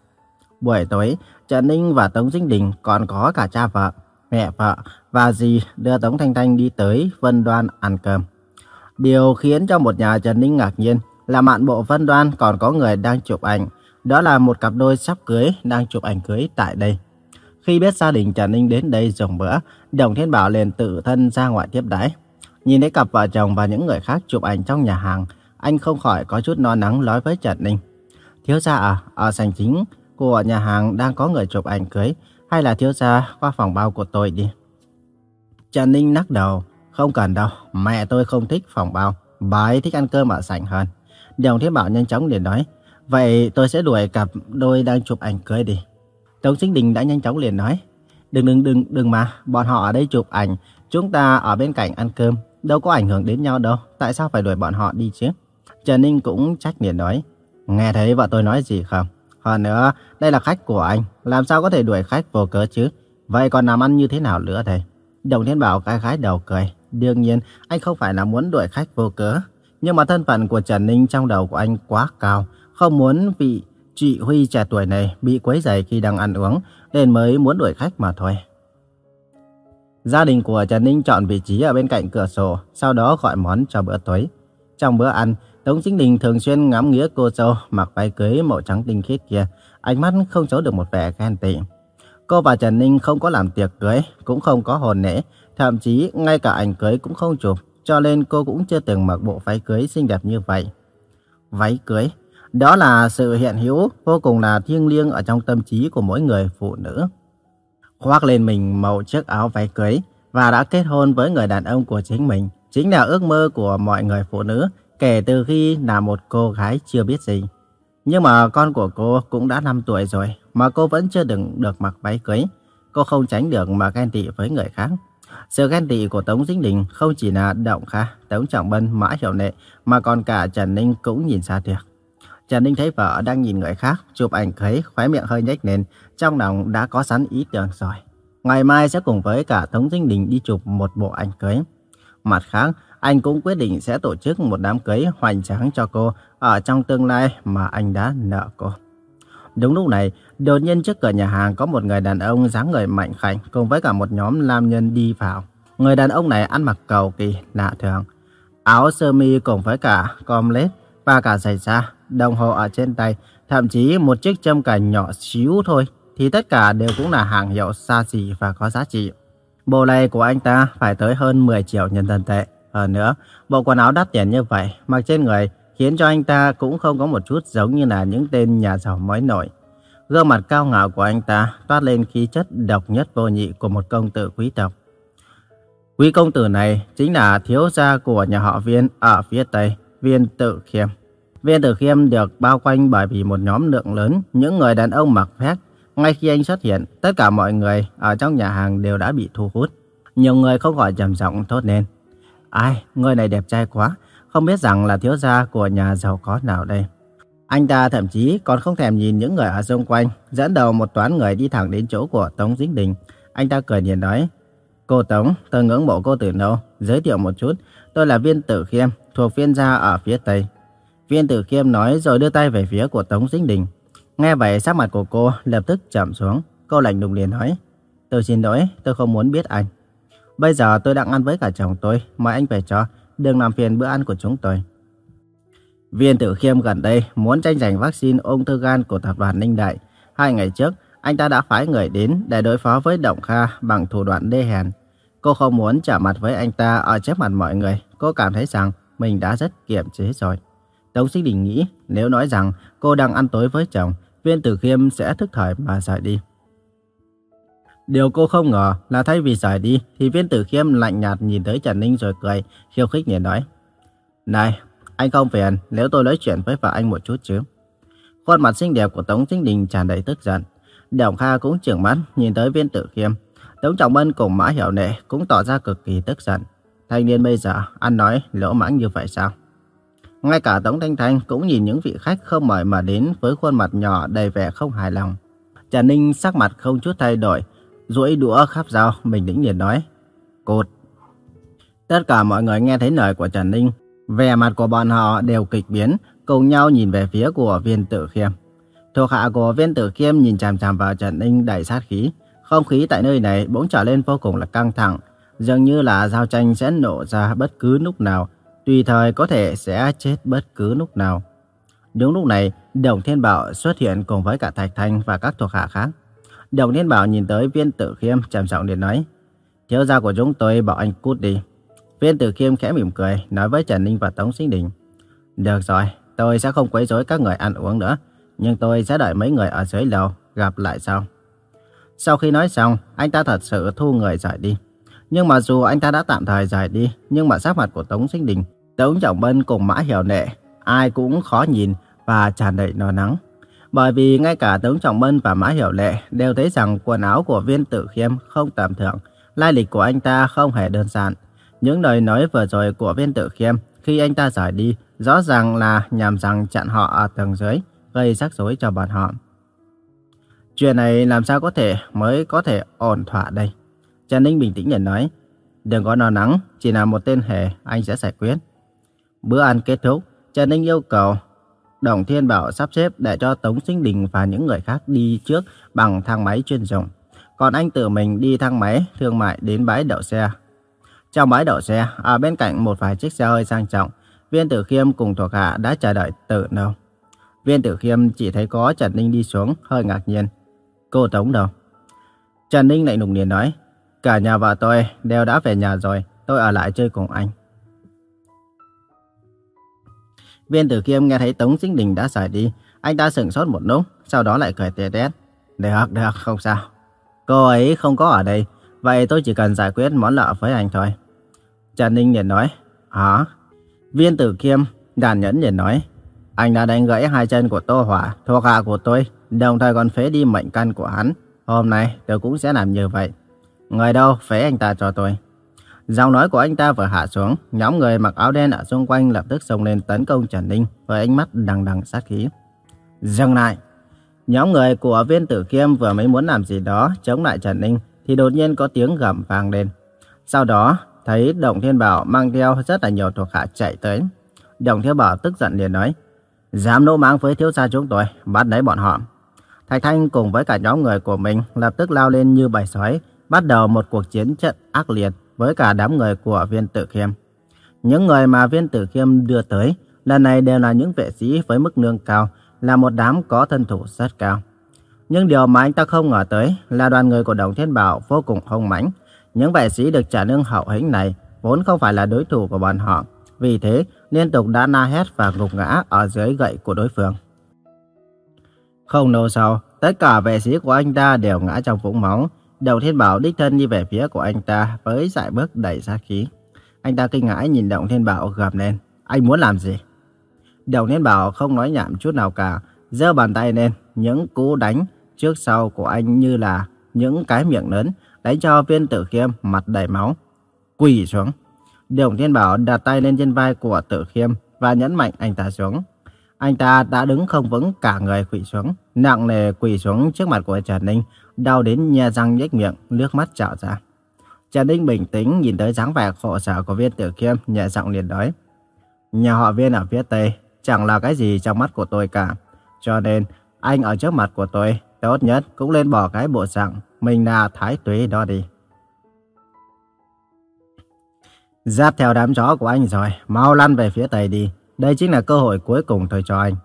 Buổi tối, Trần Ninh và Tống Dinh Đình còn có cả cha vợ, mẹ vợ và dì đưa Tống Thanh Thanh đi tới Vân Đoan ăn cơm. Điều khiến cho một nhà Trần Ninh ngạc nhiên là mạn bộ Vân Đoan còn có người đang chụp ảnh. Đó là một cặp đôi sắp cưới đang chụp ảnh cưới tại đây. Khi biết gia đình Trần Ninh đến đây dùng bữa, Đồng Thiên Bảo liền tự thân ra ngoài tiếp đái Nhìn thấy cặp vợ chồng và những người khác chụp ảnh trong nhà hàng, anh không khỏi có chút no nắng nói với Trần Ninh. Thiếu gia à, ở sảnh chính của nhà hàng đang có người chụp ảnh cưới, hay là thiếu gia qua phòng bao của tôi đi. Trần Ninh nắc đầu, không cần đâu, mẹ tôi không thích phòng bao, bà ấy thích ăn cơm ở sảnh hơn. Đồng Thiên Bảo nhanh chóng liền nói, vậy tôi sẽ đuổi cặp đôi đang chụp ảnh cưới đi. Tống Sinh Đình đã nhanh chóng liền nói, đừng đừng đừng đừng mà, bọn họ ở đây chụp ảnh, chúng ta ở bên cạnh ăn cơm, đâu có ảnh hưởng đến nhau đâu, tại sao phải đuổi bọn họ đi chứ? Trần Ninh cũng trách liền nói, nghe thấy vợ tôi nói gì không? Hơn nữa, đây là khách của anh, làm sao có thể đuổi khách vô cớ chứ? Vậy còn làm ăn như thế nào nữa thầy? Đồng Thiên Bảo cái gái đầu cười. Đương nhiên, anh không phải là muốn đuổi khách vô cớ. Nhưng mà thân phận của Trần Ninh trong đầu của anh quá cao. Không muốn vị chị Huy trẻ tuổi này bị quấy rầy khi đang ăn uống, nên mới muốn đuổi khách mà thôi. Gia đình của Trần Ninh chọn vị trí ở bên cạnh cửa sổ, sau đó gọi món cho bữa tối. Trong bữa ăn, Tống Chính Đình thường xuyên ngắm nghía cô dâu mặc váy cưới màu trắng tinh khiết kia, ánh mắt không giấu được một vẻ ghen tị. Cô và Trần Ninh không có làm tiệc cưới, cũng không có hồn lễ, thậm chí ngay cả ảnh cưới cũng không chụp, cho nên cô cũng chưa từng mặc bộ váy cưới xinh đẹp như vậy. Váy cưới, đó là sự hiện hữu vô cùng là thiêng liêng ở trong tâm trí của mỗi người phụ nữ. Khoác lên mình màu chiếc áo váy cưới và đã kết hôn với người đàn ông của chính mình, chính là ước mơ của mọi người phụ nữ kể từ khi là một cô gái chưa biết gì. Nhưng mà con của cô cũng đã 5 tuổi rồi mà cô vẫn chưa đừng được mặc váy cưới. Cô không tránh được mà ghen tị với người khác. Sự ghen tị của Tống Dính Đình không chỉ là Động Kha, Tống Trọng Bân, Mã Hiểu Nệ mà còn cả Trần Ninh cũng nhìn ra được. Trần Ninh thấy vợ đang nhìn người khác, chụp ảnh cưới, khóe miệng hơi nhếch lên, trong lòng đã có sẵn ý tưởng rồi. Ngày mai sẽ cùng với cả Tống Dinh Đình đi chụp một bộ ảnh cưới. Mặt khác, anh cũng quyết định sẽ tổ chức một đám cưới hoành tráng cho cô ở trong tương lai mà anh đã nợ cô. Đúng lúc này, đột nhiên trước cửa nhà hàng có một người đàn ông dáng người mạnh khảnh cùng với cả một nhóm nam nhân đi vào. Người đàn ông này ăn mặc cầu kỳ, lạ thường. Áo sơ mi cùng với cả com lết và cả giày da, đồng hồ ở trên tay, thậm chí một chiếc châm cài nhỏ xíu thôi, thì tất cả đều cũng là hàng hiệu xa xỉ và có giá trị. Bộ này của anh ta phải tới hơn 10 triệu nhân dân tệ. Hơn nữa, bộ quần áo đắt tiền như vậy, mặc trên người khiến cho anh ta cũng không có một chút giống như là những tên nhà giàu mới nổi. Gương mặt cao ngạo của anh ta toát lên khí chất độc nhất vô nhị của một công tử quý tộc. Quý công tử này chính là thiếu gia của nhà họ Viên ở phía Tây, Viên Tự Khiêm. Viên Tự Khiêm được bao quanh bởi vì một nhóm lượng lớn những người đàn ông mặc phép, Ngay khi anh xuất hiện, tất cả mọi người ở trong nhà hàng đều đã bị thu hút. Nhiều người không khỏi trầm giọng thốt lên. Ai, người này đẹp trai quá, không biết rằng là thiếu gia của nhà giàu có nào đây. Anh ta thậm chí còn không thèm nhìn những người ở xung quanh, dẫn đầu một toán người đi thẳng đến chỗ của Tống Dĩnh Đình. Anh ta cười nhìn nói, Cô Tống, tôi ngưỡng mộ cô từ lâu, giới thiệu một chút, tôi là viên tử khiêm, thuộc viên gia ở phía Tây. Viên tử khiêm nói rồi đưa tay về phía của Tống Dĩnh Đình. Nghe vậy sắc mặt của cô lập tức chậm xuống, cô lạnh lùng liền nói, Tôi xin lỗi, tôi không muốn biết anh. Bây giờ tôi đang ăn với cả chồng tôi, mời anh về cho, đừng làm phiền bữa ăn của chúng tôi. Viên Tử Khiêm gần đây muốn tranh giành vaccine ung thư gan của tập đoàn Ninh Đại. Hai ngày trước, anh ta đã phái người đến để đối phó với Động Kha bằng thủ đoạn đê hèn. Cô không muốn trả mặt với anh ta ở trước mặt mọi người. Cô cảm thấy rằng mình đã rất kiềm chế rồi. Tống Sinh Đình nghĩ nếu nói rằng cô đang ăn tối với chồng, Viên Tử Khiêm sẽ thức thời mà rời đi. Điều cô không ngờ là thay vì rời đi thì Viên Tử Khiêm lạnh nhạt nhìn tới Trần Ninh rồi cười, khiêu khích nhìn nói. Này, anh không phiền nếu tôi nói chuyện với vợ anh một chút chứ. Khuôn mặt xinh đẹp của Tống Chính Đình tràn đầy tức giận. Đồng Kha cũng trưởng mắt nhìn tới viên tử khiêm. Tống Trọng Bân cùng Mã Hiểu Nệ cũng tỏ ra cực kỳ tức giận. Thanh niên bây giờ ăn nói lỗ mãng như vậy sao? Ngay cả Tống Thanh Thanh cũng nhìn những vị khách không mời mà đến với khuôn mặt nhỏ đầy vẻ không hài lòng. Trần Ninh sắc mặt không chút thay đổi, duỗi đũa khắp dao, mình đĩnh liền nói. Cột. Tất cả mọi người nghe thấy lời của Trần Ninh Vẻ mặt của bọn họ đều kịch biến, cùng nhau nhìn về phía của viên tử khiêm. Thuộc hạ của viên tử khiêm nhìn chằm chằm vào Trần Ninh đầy sát khí. Không khí tại nơi này bỗng trở lên vô cùng là căng thẳng, dường như là giao tranh sẽ nổ ra bất cứ lúc nào, tùy thời có thể sẽ chết bất cứ lúc nào. Đúng lúc này, Đồng Thiên Bảo xuất hiện cùng với cả Thạch Thanh và các thuộc hạ khác. Đồng Thiên Bảo nhìn tới viên tử khiêm trầm giọng để nói, thiếu gia của chúng tôi bảo anh cút đi. Viên Tử Khiêm khẽ mỉm cười, nói với Trần Ninh và Tống Sinh Đình. Được rồi, tôi sẽ không quấy rối các người ăn uống nữa, nhưng tôi sẽ đợi mấy người ở dưới lầu gặp lại sau. Sau khi nói xong, anh ta thật sự thu người rời đi. Nhưng mà dù anh ta đã tạm thời rời đi, nhưng mà sắc mặt của Tống Sinh Đình, Tống Trọng Bân cùng Mã Hiểu Nệ, ai cũng khó nhìn và tràn đầy nò nắng. Bởi vì ngay cả Tống Trọng Bân và Mã Hiểu Lệ đều thấy rằng quần áo của viên tử khiêm không tầm thường, lai lịch của anh ta không hề đơn giản. Những lời nói vừa rồi của viên tự khiêm khi anh ta rời đi rõ ràng là nhằm rằng chặn họ ở tầng dưới, gây rắc rối cho bọn họ. Chuyện này làm sao có thể mới có thể ổn thỏa đây? Trần Ninh bình tĩnh nhận nói, đừng có lo lắng, chỉ là một tên hề anh sẽ giải quyết. Bữa ăn kết thúc, Trần Ninh yêu cầu Đồng Thiên Bảo sắp xếp để cho Tống Sinh Đình và những người khác đi trước bằng thang máy chuyên dụng. Còn anh tự mình đi thang máy thương mại đến bãi đậu xe trong bãi đậu xe, ở bên cạnh một vài chiếc xe hơi sang trọng, Viên Tử Khiêm cùng thuộc hạ đã chờ đợi từ lâu. Viên Tử Khiêm chỉ thấy có Trần Ninh đi xuống, hơi ngạc nhiên. Cô Tống đâu? Trần Ninh lạnh lùng liền nói, cả nhà vợ tôi đều đã về nhà rồi, tôi ở lại chơi cùng anh. Viên Tử Khiêm nghe thấy Tống Sinh Đình đã rời đi, anh ta sửng sốt một lúc, sau đó lại cười tê tét. Được, được, không sao. Cô ấy không có ở đây, vậy tôi chỉ cần giải quyết món nợ với anh thôi. Trần Ninh liền nói, hả? Viên tử kiêm, đàn nhẫn liền nói, anh đã đánh gãy hai chân của Tô Hỏa, thuộc hạ của tôi, đồng thời còn phế đi mệnh căn của hắn. Hôm nay tôi cũng sẽ làm như vậy. Người đâu phế anh ta cho tôi. Giọng nói của anh ta vừa hạ xuống, nhóm người mặc áo đen ở xung quanh lập tức xông lên tấn công Trần Ninh với ánh mắt đằng đằng sát khí. Dừng lại! Nhóm người của viên tử kiêm vừa mới muốn làm gì đó chống lại Trần Ninh thì đột nhiên có tiếng gầm vang lên. Sau đó, thấy Đồng Thiên Bảo mang theo rất là nhiều thuộc hạ chạy tới. Đồng Thiên Bảo tức giận liền nói, dám nô mang với thiếu gia chúng tôi, bắt lấy bọn họ. Thạch Thanh cùng với cả nhóm người của mình lập tức lao lên như bầy sói, bắt đầu một cuộc chiến trận ác liệt với cả đám người của viên tử khiêm. Những người mà viên tử khiêm đưa tới, lần này đều là những vệ sĩ với mức lương cao, là một đám có thân thủ rất cao. Nhưng điều mà anh ta không ngờ tới là đoàn người của Đồng Thiên Bảo vô cùng hung mãnh, những vệ sĩ được trả lương hậu hĩnh này vốn không phải là đối thủ của bọn họ. Vì thế, liên tục đã na hét và gục ngã ở dưới gậy của đối phương. Không lâu sau, tất cả vệ sĩ của anh ta đều ngã trong vũng máu. Đầu Thiên Bảo đích thân đi về phía của anh ta với dại bước đầy sát khí. Anh ta kinh ngãi nhìn Động Thiên Bảo gầm lên. Anh muốn làm gì? Đồng Thiên Bảo không nói nhảm chút nào cả. giơ bàn tay lên, những cú đánh trước sau của anh như là những cái miệng lớn, đánh cho viên tử khiêm mặt đầy máu. Quỳ xuống. Đồng Thiên Bảo đặt tay lên trên vai của tử khiêm và nhấn mạnh anh ta xuống. Anh ta đã đứng không vững cả người quỳ xuống, nặng nề quỳ xuống trước mặt của Trần Ninh, đau đến nhe răng nhếch miệng, nước mắt trào ra. Trần Ninh bình tĩnh nhìn tới dáng vẻ khổ sở của viên tử khiêm, nhẹ giọng liền nói. Nhà họ viên ở phía Tây chẳng là cái gì trong mắt của tôi cả. Cho nên, anh ở trước mặt của tôi, tốt nhất cũng lên bỏ cái bộ dạng mình là thái tuế đó đi. Giáp theo đám chó của anh rồi, mau lăn về phía Tây đi. Đây chính là cơ hội cuối cùng thôi cho anh.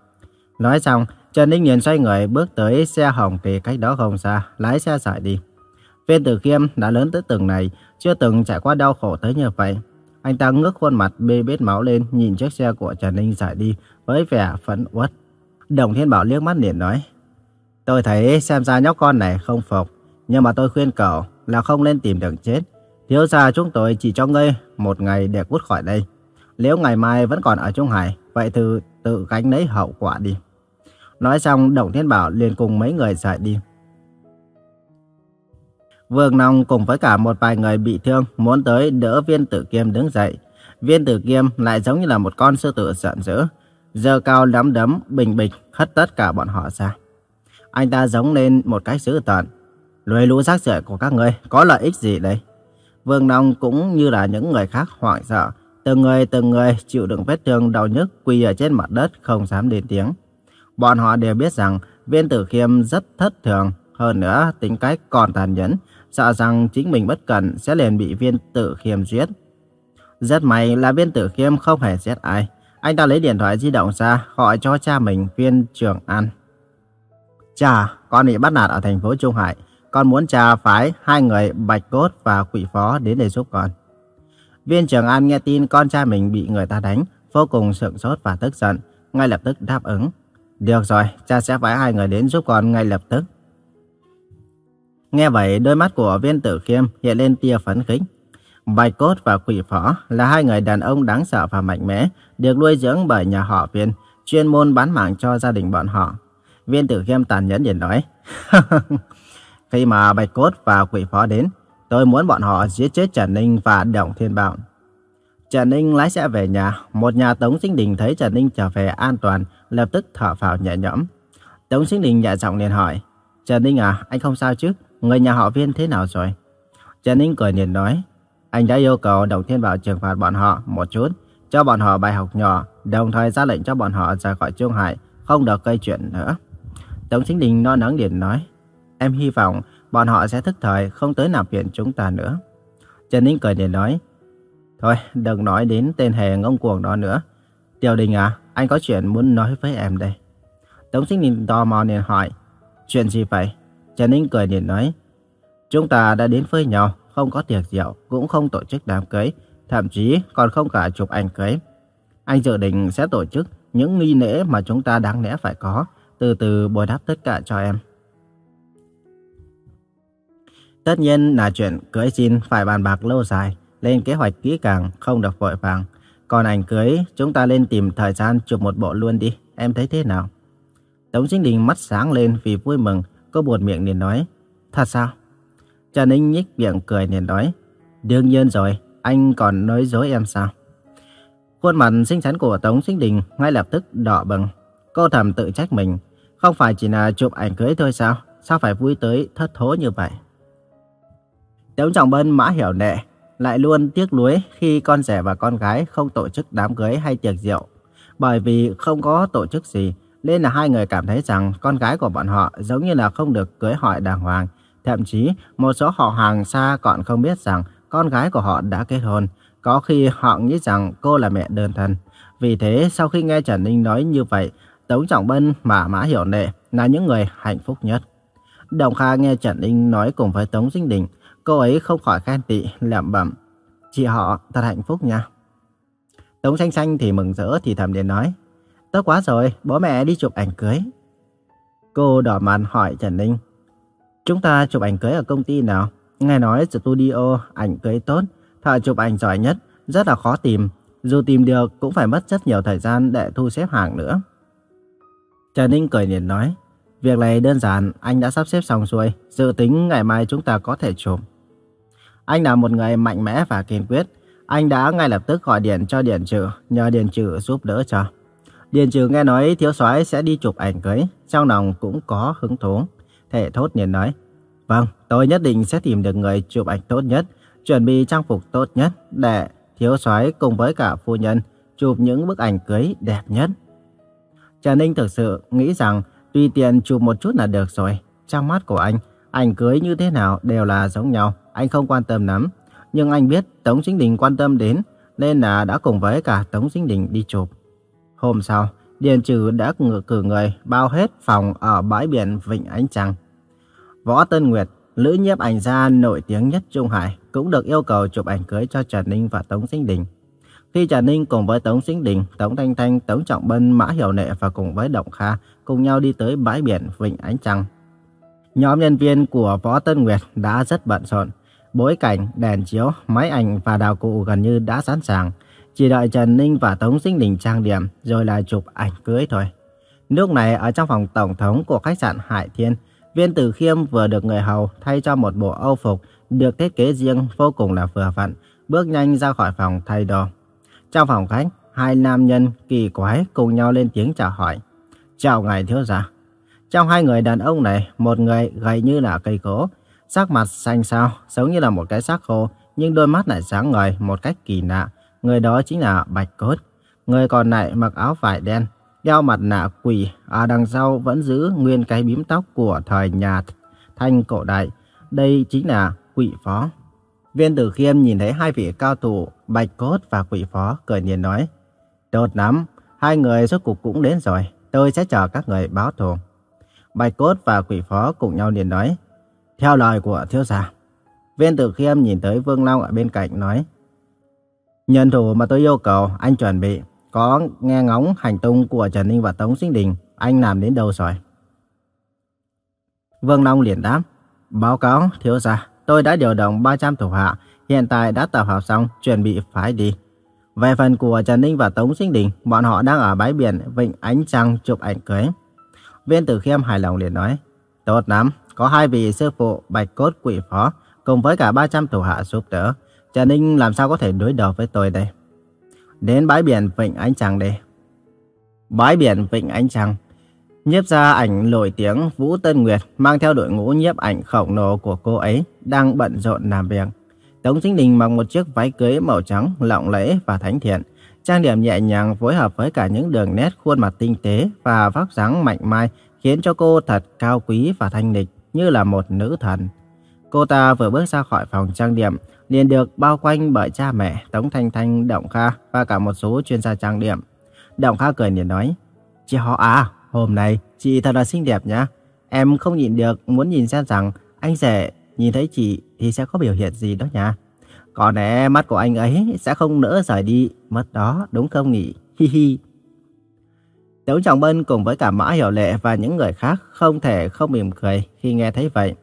Nói xong, Trần Ninh Nhiên xoay người bước tới xe hỏng thì cách đó không xa, lái xe chạy đi. Viên Tử Khiêm đã lớn tới từng này, chưa từng trải qua đau khổ tới như vậy. Anh ta ngước khuôn mặt bê bết máu lên nhìn chiếc xe của Trần Ninh chạy đi với vẻ phẫn uất. Đồng Thiên Bảo liếc mắt liền nói. Tôi thấy xem ra nhóc con này không phục, nhưng mà tôi khuyên cậu là không nên tìm đường chết. Thiếu gia chúng tôi chỉ cho ngươi một ngày để cút khỏi đây. Nếu ngày mai vẫn còn ở Trung Hải, vậy thì tự gánh lấy hậu quả đi. Nói xong, Đồng Thiên Bảo liền cùng mấy người chạy đi. Vương Nông cùng với cả một vài người bị thương muốn tới đỡ viên tử kiêm đứng dậy. Viên tử kiêm lại giống như là một con sư tử giận dữ, giơ cao nắm đấm bình bịch hất tất cả bọn họ ra. Anh ta giống lên một cách dữ tợn. Lùi lũ rác rưởi của các ngươi có lợi ích gì đây? Vương Nông cũng như là những người khác hoảng sợ, từng người từng người chịu đựng vết thương đau nhức quỳ ở trên mặt đất không dám lên tiếng. Bọn họ đều biết rằng viên tử khiêm rất thất thường, hơn nữa tính cách còn tàn nhẫn, sợ rằng chính mình bất cẩn sẽ liền bị viên tử khiêm giết. Rất may là viên tử khiêm không hề giết ai. Anh ta lấy điện thoại di động ra gọi cho cha mình viên trường an. Cha, con bị bắt nạt ở thành phố Trung Hải. Con muốn cha phái hai người Bạch Cốt và Quỷ Phó đến để giúp con. Viên Trường An nghe tin con trai mình bị người ta đánh, vô cùng sượng sốt và tức giận, ngay lập tức đáp ứng. Được rồi, cha sẽ phái hai người đến giúp con ngay lập tức. Nghe vậy, đôi mắt của viên tử khiêm hiện lên tia phấn khích. Bạch Cốt và Quỷ Phó là hai người đàn ông đáng sợ và mạnh mẽ, được nuôi dưỡng bởi nhà họ viên, chuyên môn bán mạng cho gia đình bọn họ. Viên tử khiêm tàn nhẫn liền nói, Khi mà Bạch Cốt và Quỷ Phó đến, tôi muốn bọn họ giết chết Trần Ninh và Đồng Thiên Bảo. Trần Ninh lái xe về nhà, một nhà Tống Sinh Đình thấy Trần Ninh trở về an toàn, lập tức thở phào nhẹ nhõm. Tống Sinh Đình nhẹ giọng liền hỏi, Trần Ninh à, anh không sao chứ? Người nhà họ viên thế nào rồi? Trần Ninh cười nhìn nói, anh đã yêu cầu Đồng Thiên Bảo trừng phạt bọn họ một chút, cho bọn họ bài học nhỏ, đồng thời ra lệnh cho bọn họ rời khỏi Trung Hải, không được gây chuyện nữa. Tống Chính Đình non nắng liền nói, em hy vọng bọn họ sẽ thức thời không tới nạp viện chúng ta nữa. Trần Ninh cười liền nói, thôi đừng nói đến tên hề ngông cuồng đó nữa. Tiểu Đình à, anh có chuyện muốn nói với em đây. Tống Chính Đình tò mò liền hỏi, chuyện gì vậy? Trần Ninh cười liền nói, chúng ta đã đến với nhau, không có tiệc rượu, cũng không tổ chức đám cưới, thậm chí còn không cả chụp ảnh cưới. Anh dự định sẽ tổ chức những nghi lễ mà chúng ta đáng lẽ phải có, từ từ bồi đắp tất cả cho em. Tất nhiên là chuyện cưới xin phải bàn bạc lâu dài, lên kế hoạch kỹ càng, không được vội vàng. Còn ảnh cưới, chúng ta lên tìm thời gian chụp một bộ luôn đi, em thấy thế nào? Tống Sinh Đình mắt sáng lên vì vui mừng, cô buồn miệng liền nói, thật sao? Trần Ninh nhích miệng cười liền nói, đương nhiên rồi, anh còn nói dối em sao? Khuôn mặt xinh xắn của Tống Sinh Đình ngay lập tức đỏ bừng. Cô thầm tự trách mình, không phải chỉ là chụp ảnh cưới thôi sao? Sao phải vui tới thất thố như vậy? Tống Trọng Bân mã hiểu nệ, lại luôn tiếc nuối khi con rể và con gái không tổ chức đám cưới hay tiệc rượu. Bởi vì không có tổ chức gì, nên là hai người cảm thấy rằng con gái của bọn họ giống như là không được cưới hỏi đàng hoàng. Thậm chí, một số họ hàng xa còn không biết rằng con gái của họ đã kết hôn. Có khi họ nghĩ rằng cô là mẹ đơn thân. Vì thế, sau khi nghe Trần Ninh nói như vậy, Tống Trọng Bân và Mã Hiểu Nệ là những người hạnh phúc nhất. Đồng Kha nghe Trần Ninh nói cùng với Tống Sinh Đình, cô ấy không khỏi khen tị, lẩm bẩm. Chị họ thật hạnh phúc nha. Tống Xanh Xanh thì mừng rỡ thì thầm đến nói. Tốt quá rồi, bố mẹ đi chụp ảnh cưới. Cô đỏ mặt hỏi Trần Ninh. Chúng ta chụp ảnh cưới ở công ty nào? Nghe nói studio ảnh cưới tốt, thợ chụp ảnh giỏi nhất, rất là khó tìm. Dù tìm được cũng phải mất rất nhiều thời gian để thu xếp hàng nữa. Trần Ninh cười liền nói, Việc này đơn giản, anh đã sắp xếp xong xuôi, dự tính ngày mai chúng ta có thể chụp. Anh là một người mạnh mẽ và kiên quyết. Anh đã ngay lập tức gọi điện cho Điền Trừ, nhờ Điền Trừ giúp đỡ cho. Điền Trừ nghe nói thiếu soái sẽ đi chụp ảnh cưới, trong lòng cũng có hứng thú. Thể thốt liền nói, vâng, tôi nhất định sẽ tìm được người chụp ảnh tốt nhất, chuẩn bị trang phục tốt nhất để thiếu soái cùng với cả phu nhân chụp những bức ảnh cưới đẹp nhất. Trần Ninh thực sự nghĩ rằng tùy tiện chụp một chút là được rồi. Trong mắt của anh, ảnh cưới như thế nào đều là giống nhau, anh không quan tâm lắm. Nhưng anh biết Tống Chính Đình quan tâm đến, nên là đã cùng với cả Tống Chính Đình đi chụp. Hôm sau, Điền Trừ đã cử người bao hết phòng ở bãi biển Vịnh Ánh Trăng. Võ Tân Nguyệt, lữ nhiếp ảnh gia nổi tiếng nhất Trung Hải, cũng được yêu cầu chụp ảnh cưới cho Trần Ninh và Tống Chính Đình. Khi Trần Ninh cùng với Tống Sinh Đình, Tống Thanh Thanh, Tống Trọng Bân, Mã Hiểu Nệ và cùng với Động Kha cùng nhau đi tới bãi biển Vịnh Ánh Trăng. Nhóm nhân viên của Võ Tân Nguyệt đã rất bận rộn. Bối cảnh, đèn chiếu, máy ảnh và đào cụ gần như đã sẵn sàng. Chỉ đợi Trần Ninh và Tống Sinh Đình trang điểm rồi là chụp ảnh cưới thôi. Lúc này ở trong phòng tổng thống của khách sạn Hải Thiên, Viên Tử Khiêm vừa được người hầu thay cho một bộ âu phục được thiết kế riêng vô cùng là vừa vặn, bước nhanh ra khỏi phòng thay đồ. Trong phòng khách, hai nam nhân kỳ quái cùng nhau lên tiếng chào hỏi. Chào ngài thiếu gia. Trong hai người đàn ông này, một người gầy như là cây cố, sắc mặt xanh xao, giống như là một cái xác khô, nhưng đôi mắt lại sáng ngời một cách kỳ lạ. Người đó chính là Bạch Cốt. Người còn lại mặc áo vải đen, đeo mặt nạ quỷ, ở à, đằng sau vẫn giữ nguyên cái bím tóc của thời nhà Thanh cổ đại. Đây chính là quỷ phó. Viên tử khiêm nhìn thấy hai vị cao thủ, Bạch Cốt và quỷ phó, cười nhìn nói. Tốt lắm, hai người rốt cuộc cũng đến rồi, tôi sẽ chờ các người báo thù. Bạch Cốt và quỷ phó cùng nhau liền nói. Theo lời của thiếu gia. Viên tử khiêm nhìn tới Vương Long ở bên cạnh nói. Nhân thủ mà tôi yêu cầu anh chuẩn bị. Có nghe ngóng hành tung của Trần Ninh và Tống Sinh Đình. Anh làm đến đâu rồi? Vương Long liền đáp. Báo cáo thiếu gia. Tôi đã điều động 300 thủ hạ. Hiện tại đã tập hợp xong. Chuẩn bị phái đi. Về phần của Trần Ninh và Tống Sinh Đình. Bọn họ đang ở bãi biển Vịnh Ánh Trăng chụp ảnh cưới. Viên tử khiêm hài lòng liền nói. Tốt lắm. Có hai vị sư phụ Bạch Cốt Quỷ Phó cùng với cả 300 thủ hạ giúp đỡ. Trần Ninh làm sao có thể đối đầu với tôi đây? Đến bãi biển Vịnh Ánh Trăng đi. Bãi biển Vịnh Ánh Trăng. Nhiếp gia ảnh nổi tiếng Vũ Tân Nguyệt mang theo đội ngũ nhiếp ảnh khổng lồ của cô ấy đang bận rộn làm việc. Tống Chính Đình mặc một chiếc váy cưới màu trắng lộng lẫy và thánh thiện, trang điểm nhẹ nhàng phối hợp với cả những đường nét khuôn mặt tinh tế và vóc dáng mạnh mai khiến cho cô thật cao quý và thanh lịch như là một nữ thần. Cô ta vừa bước ra khỏi phòng trang điểm, liền được bao quanh bởi cha mẹ Tống Thanh Thanh, Động Kha và cả một số chuyên gia trang điểm. Động Kha cười liền nói, Chị họ à, hôm nay chị thật là xinh đẹp nhá. Em không nhìn được, muốn nhìn xem rằng anh rể nhìn thấy chị thì sẽ có biểu hiện gì đó nhá. Có lẽ mắt của anh ấy sẽ không nỡ rời đi, mất đó đúng không nhỉ? Hi hi. Tống Trọng Bân cùng với cả Mã Hiểu Lệ và những người khác không thể không mỉm cười khi nghe thấy vậy.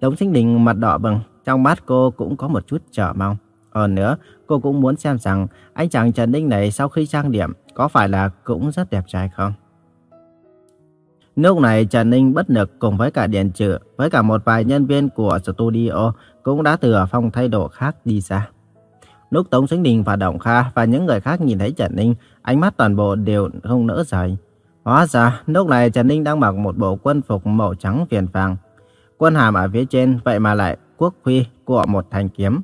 Tống Sinh Đình mặt đỏ bừng, trong mắt cô cũng có một chút chờ mong. Hơn nữa, cô cũng muốn xem rằng anh chàng Trần Ninh này sau khi trang điểm có phải là cũng rất đẹp trai không? Lúc này Trần Ninh bất lực cùng với cả Điền Trự, với cả một vài nhân viên của studio cũng đã từ phòng thay đồ khác đi ra. Lúc Tống Sinh Đình và Đồng Kha và những người khác nhìn thấy Trần Ninh, ánh mắt toàn bộ đều không nỡ rời. Hóa ra, lúc này Trần Ninh đang mặc một bộ quân phục màu trắng viền vàng. Quân hàm ở phía trên vậy mà lại quốc huy của một thanh kiếm.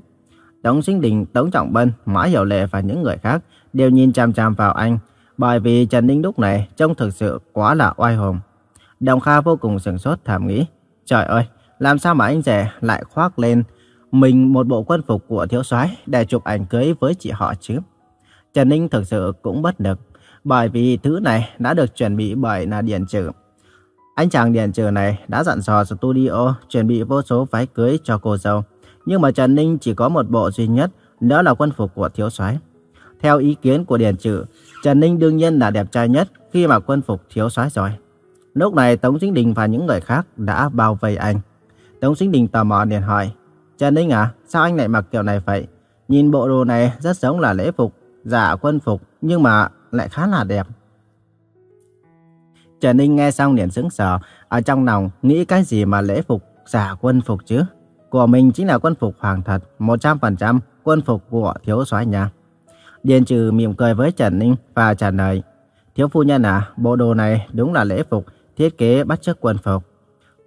Tống Sinh Đình, Tống Trọng Bân, Mã Hiểu Lệ và những người khác đều nhìn chằm chằm vào anh, bởi vì Trần Ninh lúc này trông thực sự quá là oai hùng. Đồng Kha vô cùng sửng sốt thầm nghĩ, trời ơi, làm sao mà anh rể lại khoác lên mình một bộ quân phục của thiếu soái để chụp ảnh cưới với chị họ chứ? Trần Ninh thực sự cũng bất lực, bởi vì thứ này đã được chuẩn bị bởi là Điền Trừ. Anh chàng Điền Trừ này đã dặn dò studio chuẩn bị vô số váy cưới cho cô dâu. Nhưng mà Trần Ninh chỉ có một bộ duy nhất, đó là quân phục của thiếu soái. Theo ý kiến của Điền Trừ, Trần Ninh đương nhiên là đẹp trai nhất khi mà quân phục thiếu soái rồi. Lúc này Tống Chính Đình và những người khác đã bao vây anh. Tống Chính Đình tò mò liền hỏi, Trần Ninh à, sao anh lại mặc kiểu này vậy? Nhìn bộ đồ này rất giống là lễ phục, giả quân phục, nhưng mà lại khá là đẹp. Trần Ninh nghe xong liền sững sờ, ở trong lòng nghĩ cái gì mà lễ phục giả quân phục chứ? Của mình chính là quân phục hoàng thật, 100% quân phục của thiếu soái nhà. Điền trừ mỉm cười với Trần Ninh và trả lời. Thiếu phu nhân à, bộ đồ này đúng là lễ phục, thiết kế bắt chước quân phục.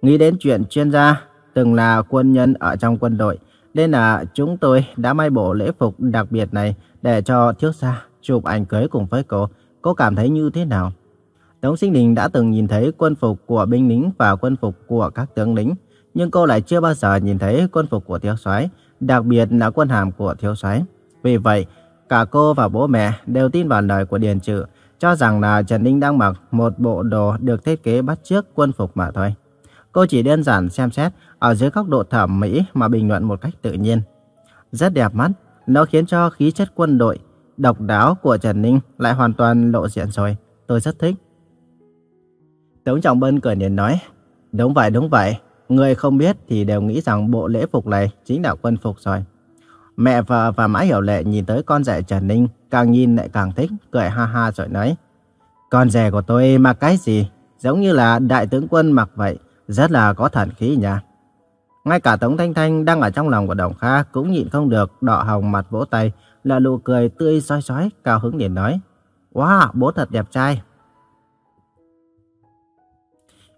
Nghĩ đến chuyện chuyên gia, từng là quân nhân ở trong quân đội, nên là chúng tôi đã may bộ lễ phục đặc biệt này để cho thiếu gia chụp ảnh cưới cùng với cô. Cô cảm thấy như thế nào? Tống Sinh Đình đã từng nhìn thấy quân phục của binh lính và quân phục của các tướng lính, nhưng cô lại chưa bao giờ nhìn thấy quân phục của thiếu soái, đặc biệt là quân hàm của thiếu soái. Vì vậy, cả cô và bố mẹ đều tin vào lời của Điền Trự, cho rằng là Trần Ninh đang mặc một bộ đồ được thiết kế bắt chước quân phục mà thôi. Cô chỉ đơn giản xem xét ở dưới góc độ thẩm mỹ mà bình luận một cách tự nhiên. Rất đẹp mắt, nó khiến cho khí chất quân đội độc đáo của Trần Ninh lại hoàn toàn lộ diện rồi. Tôi rất thích. Tống Trọng Bân cười nhìn nói, đúng vậy đúng vậy, người không biết thì đều nghĩ rằng bộ lễ phục này chính là quân phục rồi. Mẹ vợ và Mã Hiểu Lệ nhìn tới con rể Trần Ninh, càng nhìn lại càng thích, cười ha ha rồi nói, con rể của tôi mặc cái gì, giống như là đại tướng quân mặc vậy, rất là có thần khí nha. Ngay cả Tống Thanh Thanh đang ở trong lòng của Đồng Kha cũng nhịn không được đỏ hồng mặt vỗ tay, là nụ cười tươi soi sói, cao hứng liền nói, Wow, bố thật đẹp trai.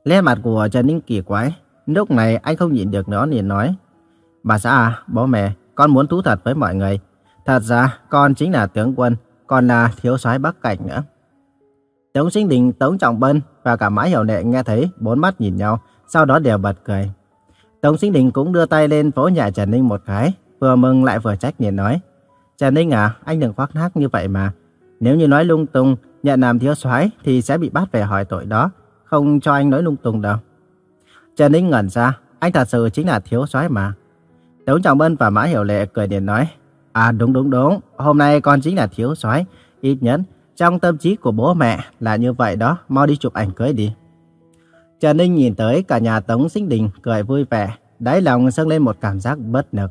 Lên mặt của Trần Ninh kỳ quái. Lúc này anh không nhịn được nữa liền nói. Bà xã à, bố mẹ, con muốn thú thật với mọi người. Thật ra, con chính là tướng quân, còn là thiếu soái Bắc Cảnh nữa. Tống Sinh Đình, Tống Trọng Bân và cả Mã Hiểu Nệ nghe thấy, bốn mắt nhìn nhau, sau đó đều bật cười. Tống Sinh Đình cũng đưa tay lên vỗ nhà Trần Ninh một cái, vừa mừng lại vừa trách nhìn nói. Trần Ninh à, anh đừng khoác lác như vậy mà. Nếu như nói lung tung, nhận làm thiếu soái thì sẽ bị bắt về hỏi tội đó không cho anh nói lung tung đâu. Trần Ninh ngẩn ra, anh thật sự chính là thiếu soái mà. Tống Trọng Bân và Mã Hiểu Lệ cười điện nói, À đúng đúng đúng, hôm nay con chính là thiếu soái, ít nhất trong tâm trí của bố mẹ là như vậy đó, mau đi chụp ảnh cưới đi. Trần Ninh nhìn tới cả nhà Tống Sinh Đình cười vui vẻ, đáy lòng dâng lên một cảm giác bất lực.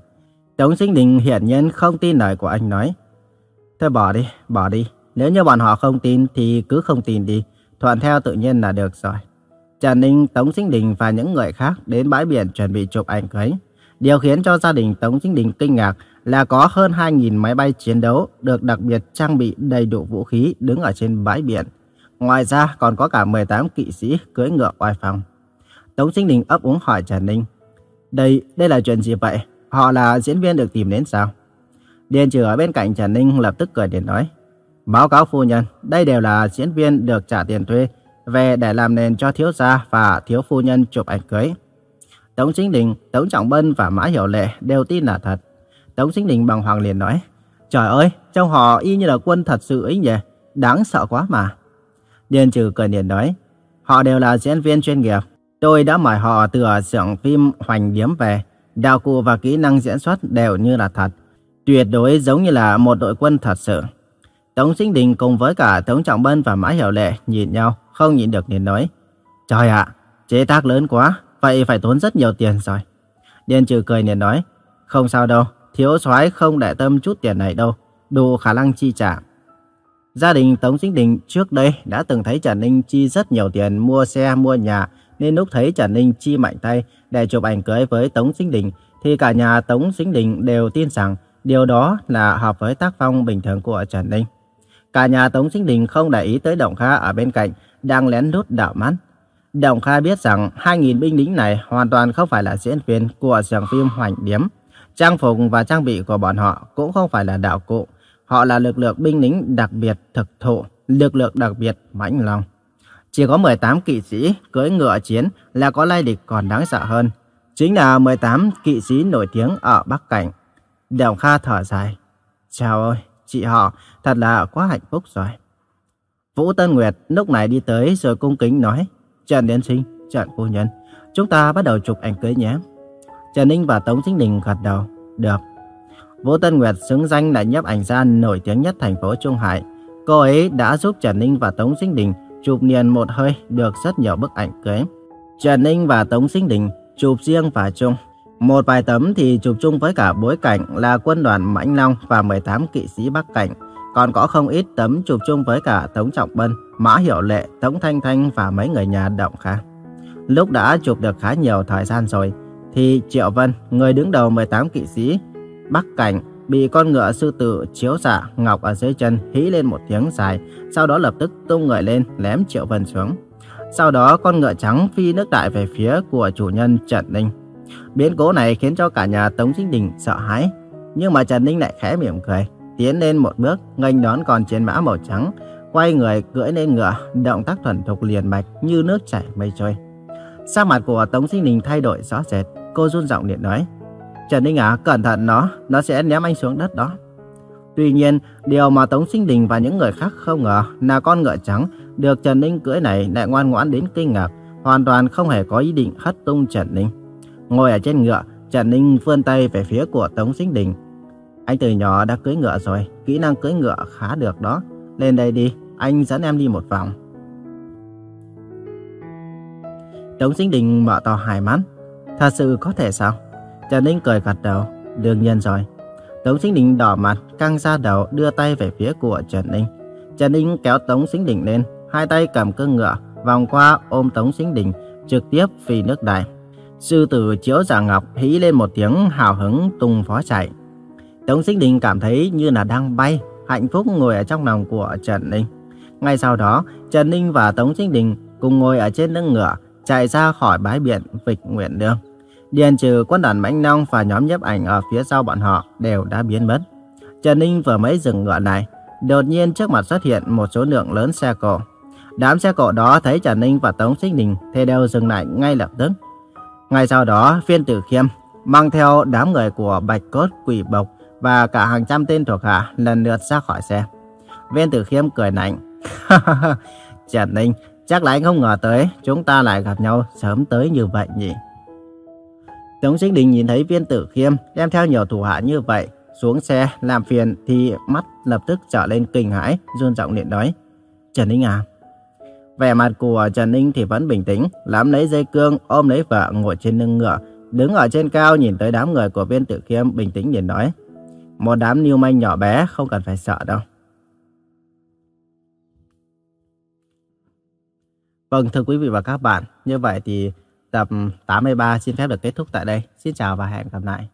Tống Sinh Đình hiển nhiên không tin lời của anh nói. Thôi bỏ đi, bỏ đi, nếu như bọn họ không tin thì cứ không tin đi, thuận theo tự nhiên là được rồi. Trần Ninh, Tống Sinh Đình và những người khác đến bãi biển chuẩn bị chụp ảnh cưới. Điều khiến cho gia đình Tống chính Đình kinh ngạc là có hơn 2.000 máy bay chiến đấu được đặc biệt trang bị đầy đủ vũ khí đứng ở trên bãi biển. Ngoài ra còn có cả 18 kỵ sĩ cưỡi ngựa oai phong. Tống chính Đình ấp úng hỏi Trần Ninh. Đây, đây là chuyện gì vậy? Họ là diễn viên được tìm đến sao? Điền trừ ở bên cạnh Trần Ninh lập tức cười để nói. Báo cáo phu nhân, đây đều là diễn viên được trả tiền thuê về để làm nền cho thiếu gia và thiếu phu nhân chụp ảnh cưới. Tống Chính Đình, Tống Trọng Bân và Mã Hiểu Lệ đều tin là thật. Tống Chính Đình bằng hoàng liền nói, Trời ơi, trong họ y như là quân thật sự ấy nhỉ, đáng sợ quá mà. Điền Trừ cười liền nói, họ đều là diễn viên chuyên nghiệp. Tôi đã mời họ từ ở xưởng phim Hoành Điếm về, đạo cụ và kỹ năng diễn xuất đều như là thật. Tuyệt đối giống như là một đội quân thật sự. Tống Sinh Đình cùng với cả Tống Trọng Bân và Mã Hiểu Lệ nhìn nhau, không nhịn được liền nói. Trời ạ, chế tác lớn quá, vậy phải tốn rất nhiều tiền rồi. Điền trừ cười liền nói, không sao đâu, thiếu soái không để tâm chút tiền này đâu, đủ khả năng chi trả. Gia đình Tống Sinh Đình trước đây đã từng thấy Trần Ninh chi rất nhiều tiền mua xe, mua nhà, nên lúc thấy Trần Ninh chi mạnh tay để chụp ảnh cưới với Tống Sinh Đình, thì cả nhà Tống Sinh Đình đều tin rằng điều đó là hợp với tác phong bình thường của Trần Ninh. Cả nhà Tống Sinh Đình không để ý tới động Kha ở bên cạnh, đang lén lút đảo mắt. Đồng Kha biết rằng 2.000 binh lính này hoàn toàn không phải là diễn viên của dòng phim Hoành Điếm. Trang phục và trang bị của bọn họ cũng không phải là đạo cụ. Họ là lực lượng binh lính đặc biệt thực thụ, lực lượng đặc biệt mãnh lòng. Chỉ có 18 kỵ sĩ cưỡi ngựa chiến là có lai lịch còn đáng sợ hơn. Chính là 18 kỵ sĩ nổi tiếng ở Bắc Cảnh. Đồng Kha thở dài. Chào ơi, chị họ thật là quá hạnh phúc rồi. Vũ Tân Nguyệt lúc này đi tới rồi cung kính nói, Trần Tiến Sinh, Trần Phu Nhân, chúng ta bắt đầu chụp ảnh cưới nhé. Trần Ninh và Tống Chính Đình gật đầu, được. Vũ Tân Nguyệt xứng danh là nhấp ảnh gia nổi tiếng nhất thành phố Trung Hải. Cô ấy đã giúp Trần Ninh và Tống Sinh Đình chụp liền một hơi được rất nhiều bức ảnh cưới. Trần Ninh và Tống Sinh Đình chụp riêng và chung. Một vài tấm thì chụp chung với cả bối cảnh là quân đoàn Mãnh Long và 18 kỵ sĩ Bắc Cảnh còn có không ít tấm chụp chung với cả Tống Trọng Bân, Mã Hiểu Lệ, Tống Thanh Thanh và mấy người nhà Động Kha. Lúc đã chụp được khá nhiều thời gian rồi, thì Triệu Vân, người đứng đầu 18 kỵ sĩ, Bắc Cảnh, bị con ngựa sư tử chiếu xạ ngọc ở dưới chân hí lên một tiếng dài, sau đó lập tức tung người lên lém Triệu Vân xuống. Sau đó con ngựa trắng phi nước đại về phía của chủ nhân Trần Ninh. Biến cố này khiến cho cả nhà Tống chính Đình sợ hãi, nhưng mà Trần Ninh lại khẽ mỉm cười, tiến lên một bước, nghênh đón con chiến mã màu trắng, quay người cưỡi lên ngựa, động tác thuần thục liền mạch như nước chảy mây trôi. Sắc mặt của Tống Sinh Đình thay đổi rõ rệt, cô run giọng điện nói: "Trần Ninh à, cẩn thận nó, nó sẽ ném anh xuống đất đó." Tuy nhiên, điều mà Tống Sinh Đình và những người khác không ngờ là con ngựa trắng được Trần Ninh cưỡi này lại ngoan ngoãn đến kinh ngạc, hoàn toàn không hề có ý định hất tung Trần Ninh. Ngồi ở trên ngựa, Trần Ninh vươn tay về phía của Tống Sinh Đình. Anh từ nhỏ đã cưỡi ngựa rồi, kỹ năng cưỡi ngựa khá được đó. Lên đây đi, anh dẫn em đi một vòng. Tống Sinh Đình mở to hai mắt. Thật sự có thể sao? Trần Ninh cười gật đầu. Đương nhiên rồi. Tống Sinh Đình đỏ mặt, căng ra đầu đưa tay về phía của Trần Ninh. Trần Ninh kéo Tống Sinh Đình lên, hai tay cầm cương ngựa, vòng qua ôm Tống Sinh Đình, trực tiếp phi nước đại. Sư tử chiếu giả ngọc hí lên một tiếng hào hứng tung phó chạy. Tống Sinh Đình cảm thấy như là đang bay, hạnh phúc ngồi ở trong lòng của Trần Ninh. Ngay sau đó, Trần Ninh và Tống Sinh Đình cùng ngồi ở trên lưng ngựa, chạy ra khỏi bãi biển Vịnh Nguyện Đương. Điền trừ quân đoàn Mãnh Long và nhóm nhiếp ảnh ở phía sau bọn họ đều đã biến mất. Trần Ninh vừa mới dừng ngựa này, đột nhiên trước mặt xuất hiện một số lượng lớn xe cộ. Đám xe cộ đó thấy Trần Ninh và Tống Sinh Đình thì đều dừng lại ngay lập tức. Ngay sau đó, phiên tử khiêm mang theo đám người của Bạch Cốt, Quỷ Bộc và cả hàng trăm tên thuộc hạ lần lượt ra khỏi xe. Viên tử khiêm cười lạnh Trần Ninh, chắc là anh không ngờ tới chúng ta lại gặp nhau sớm tới như vậy nhỉ? Tống Sinh Đình nhìn thấy viên tử khiêm đem theo nhiều thủ hạ như vậy xuống xe làm phiền thì mắt lập tức trở lên kinh hãi, run giọng điện nói. Trần Ninh à? Vẻ mặt của Trần Ninh thì vẫn bình tĩnh, nắm lấy dây cương, ôm lấy vợ ngồi trên lưng ngựa, đứng ở trên cao nhìn tới đám người của viên tử khiêm bình tĩnh nhìn nói. Một đám niêu manh nhỏ bé không cần phải sợ đâu. Vâng, thưa quý vị và các bạn, như vậy thì tập 83 xin phép được kết thúc tại đây. Xin chào và hẹn gặp lại.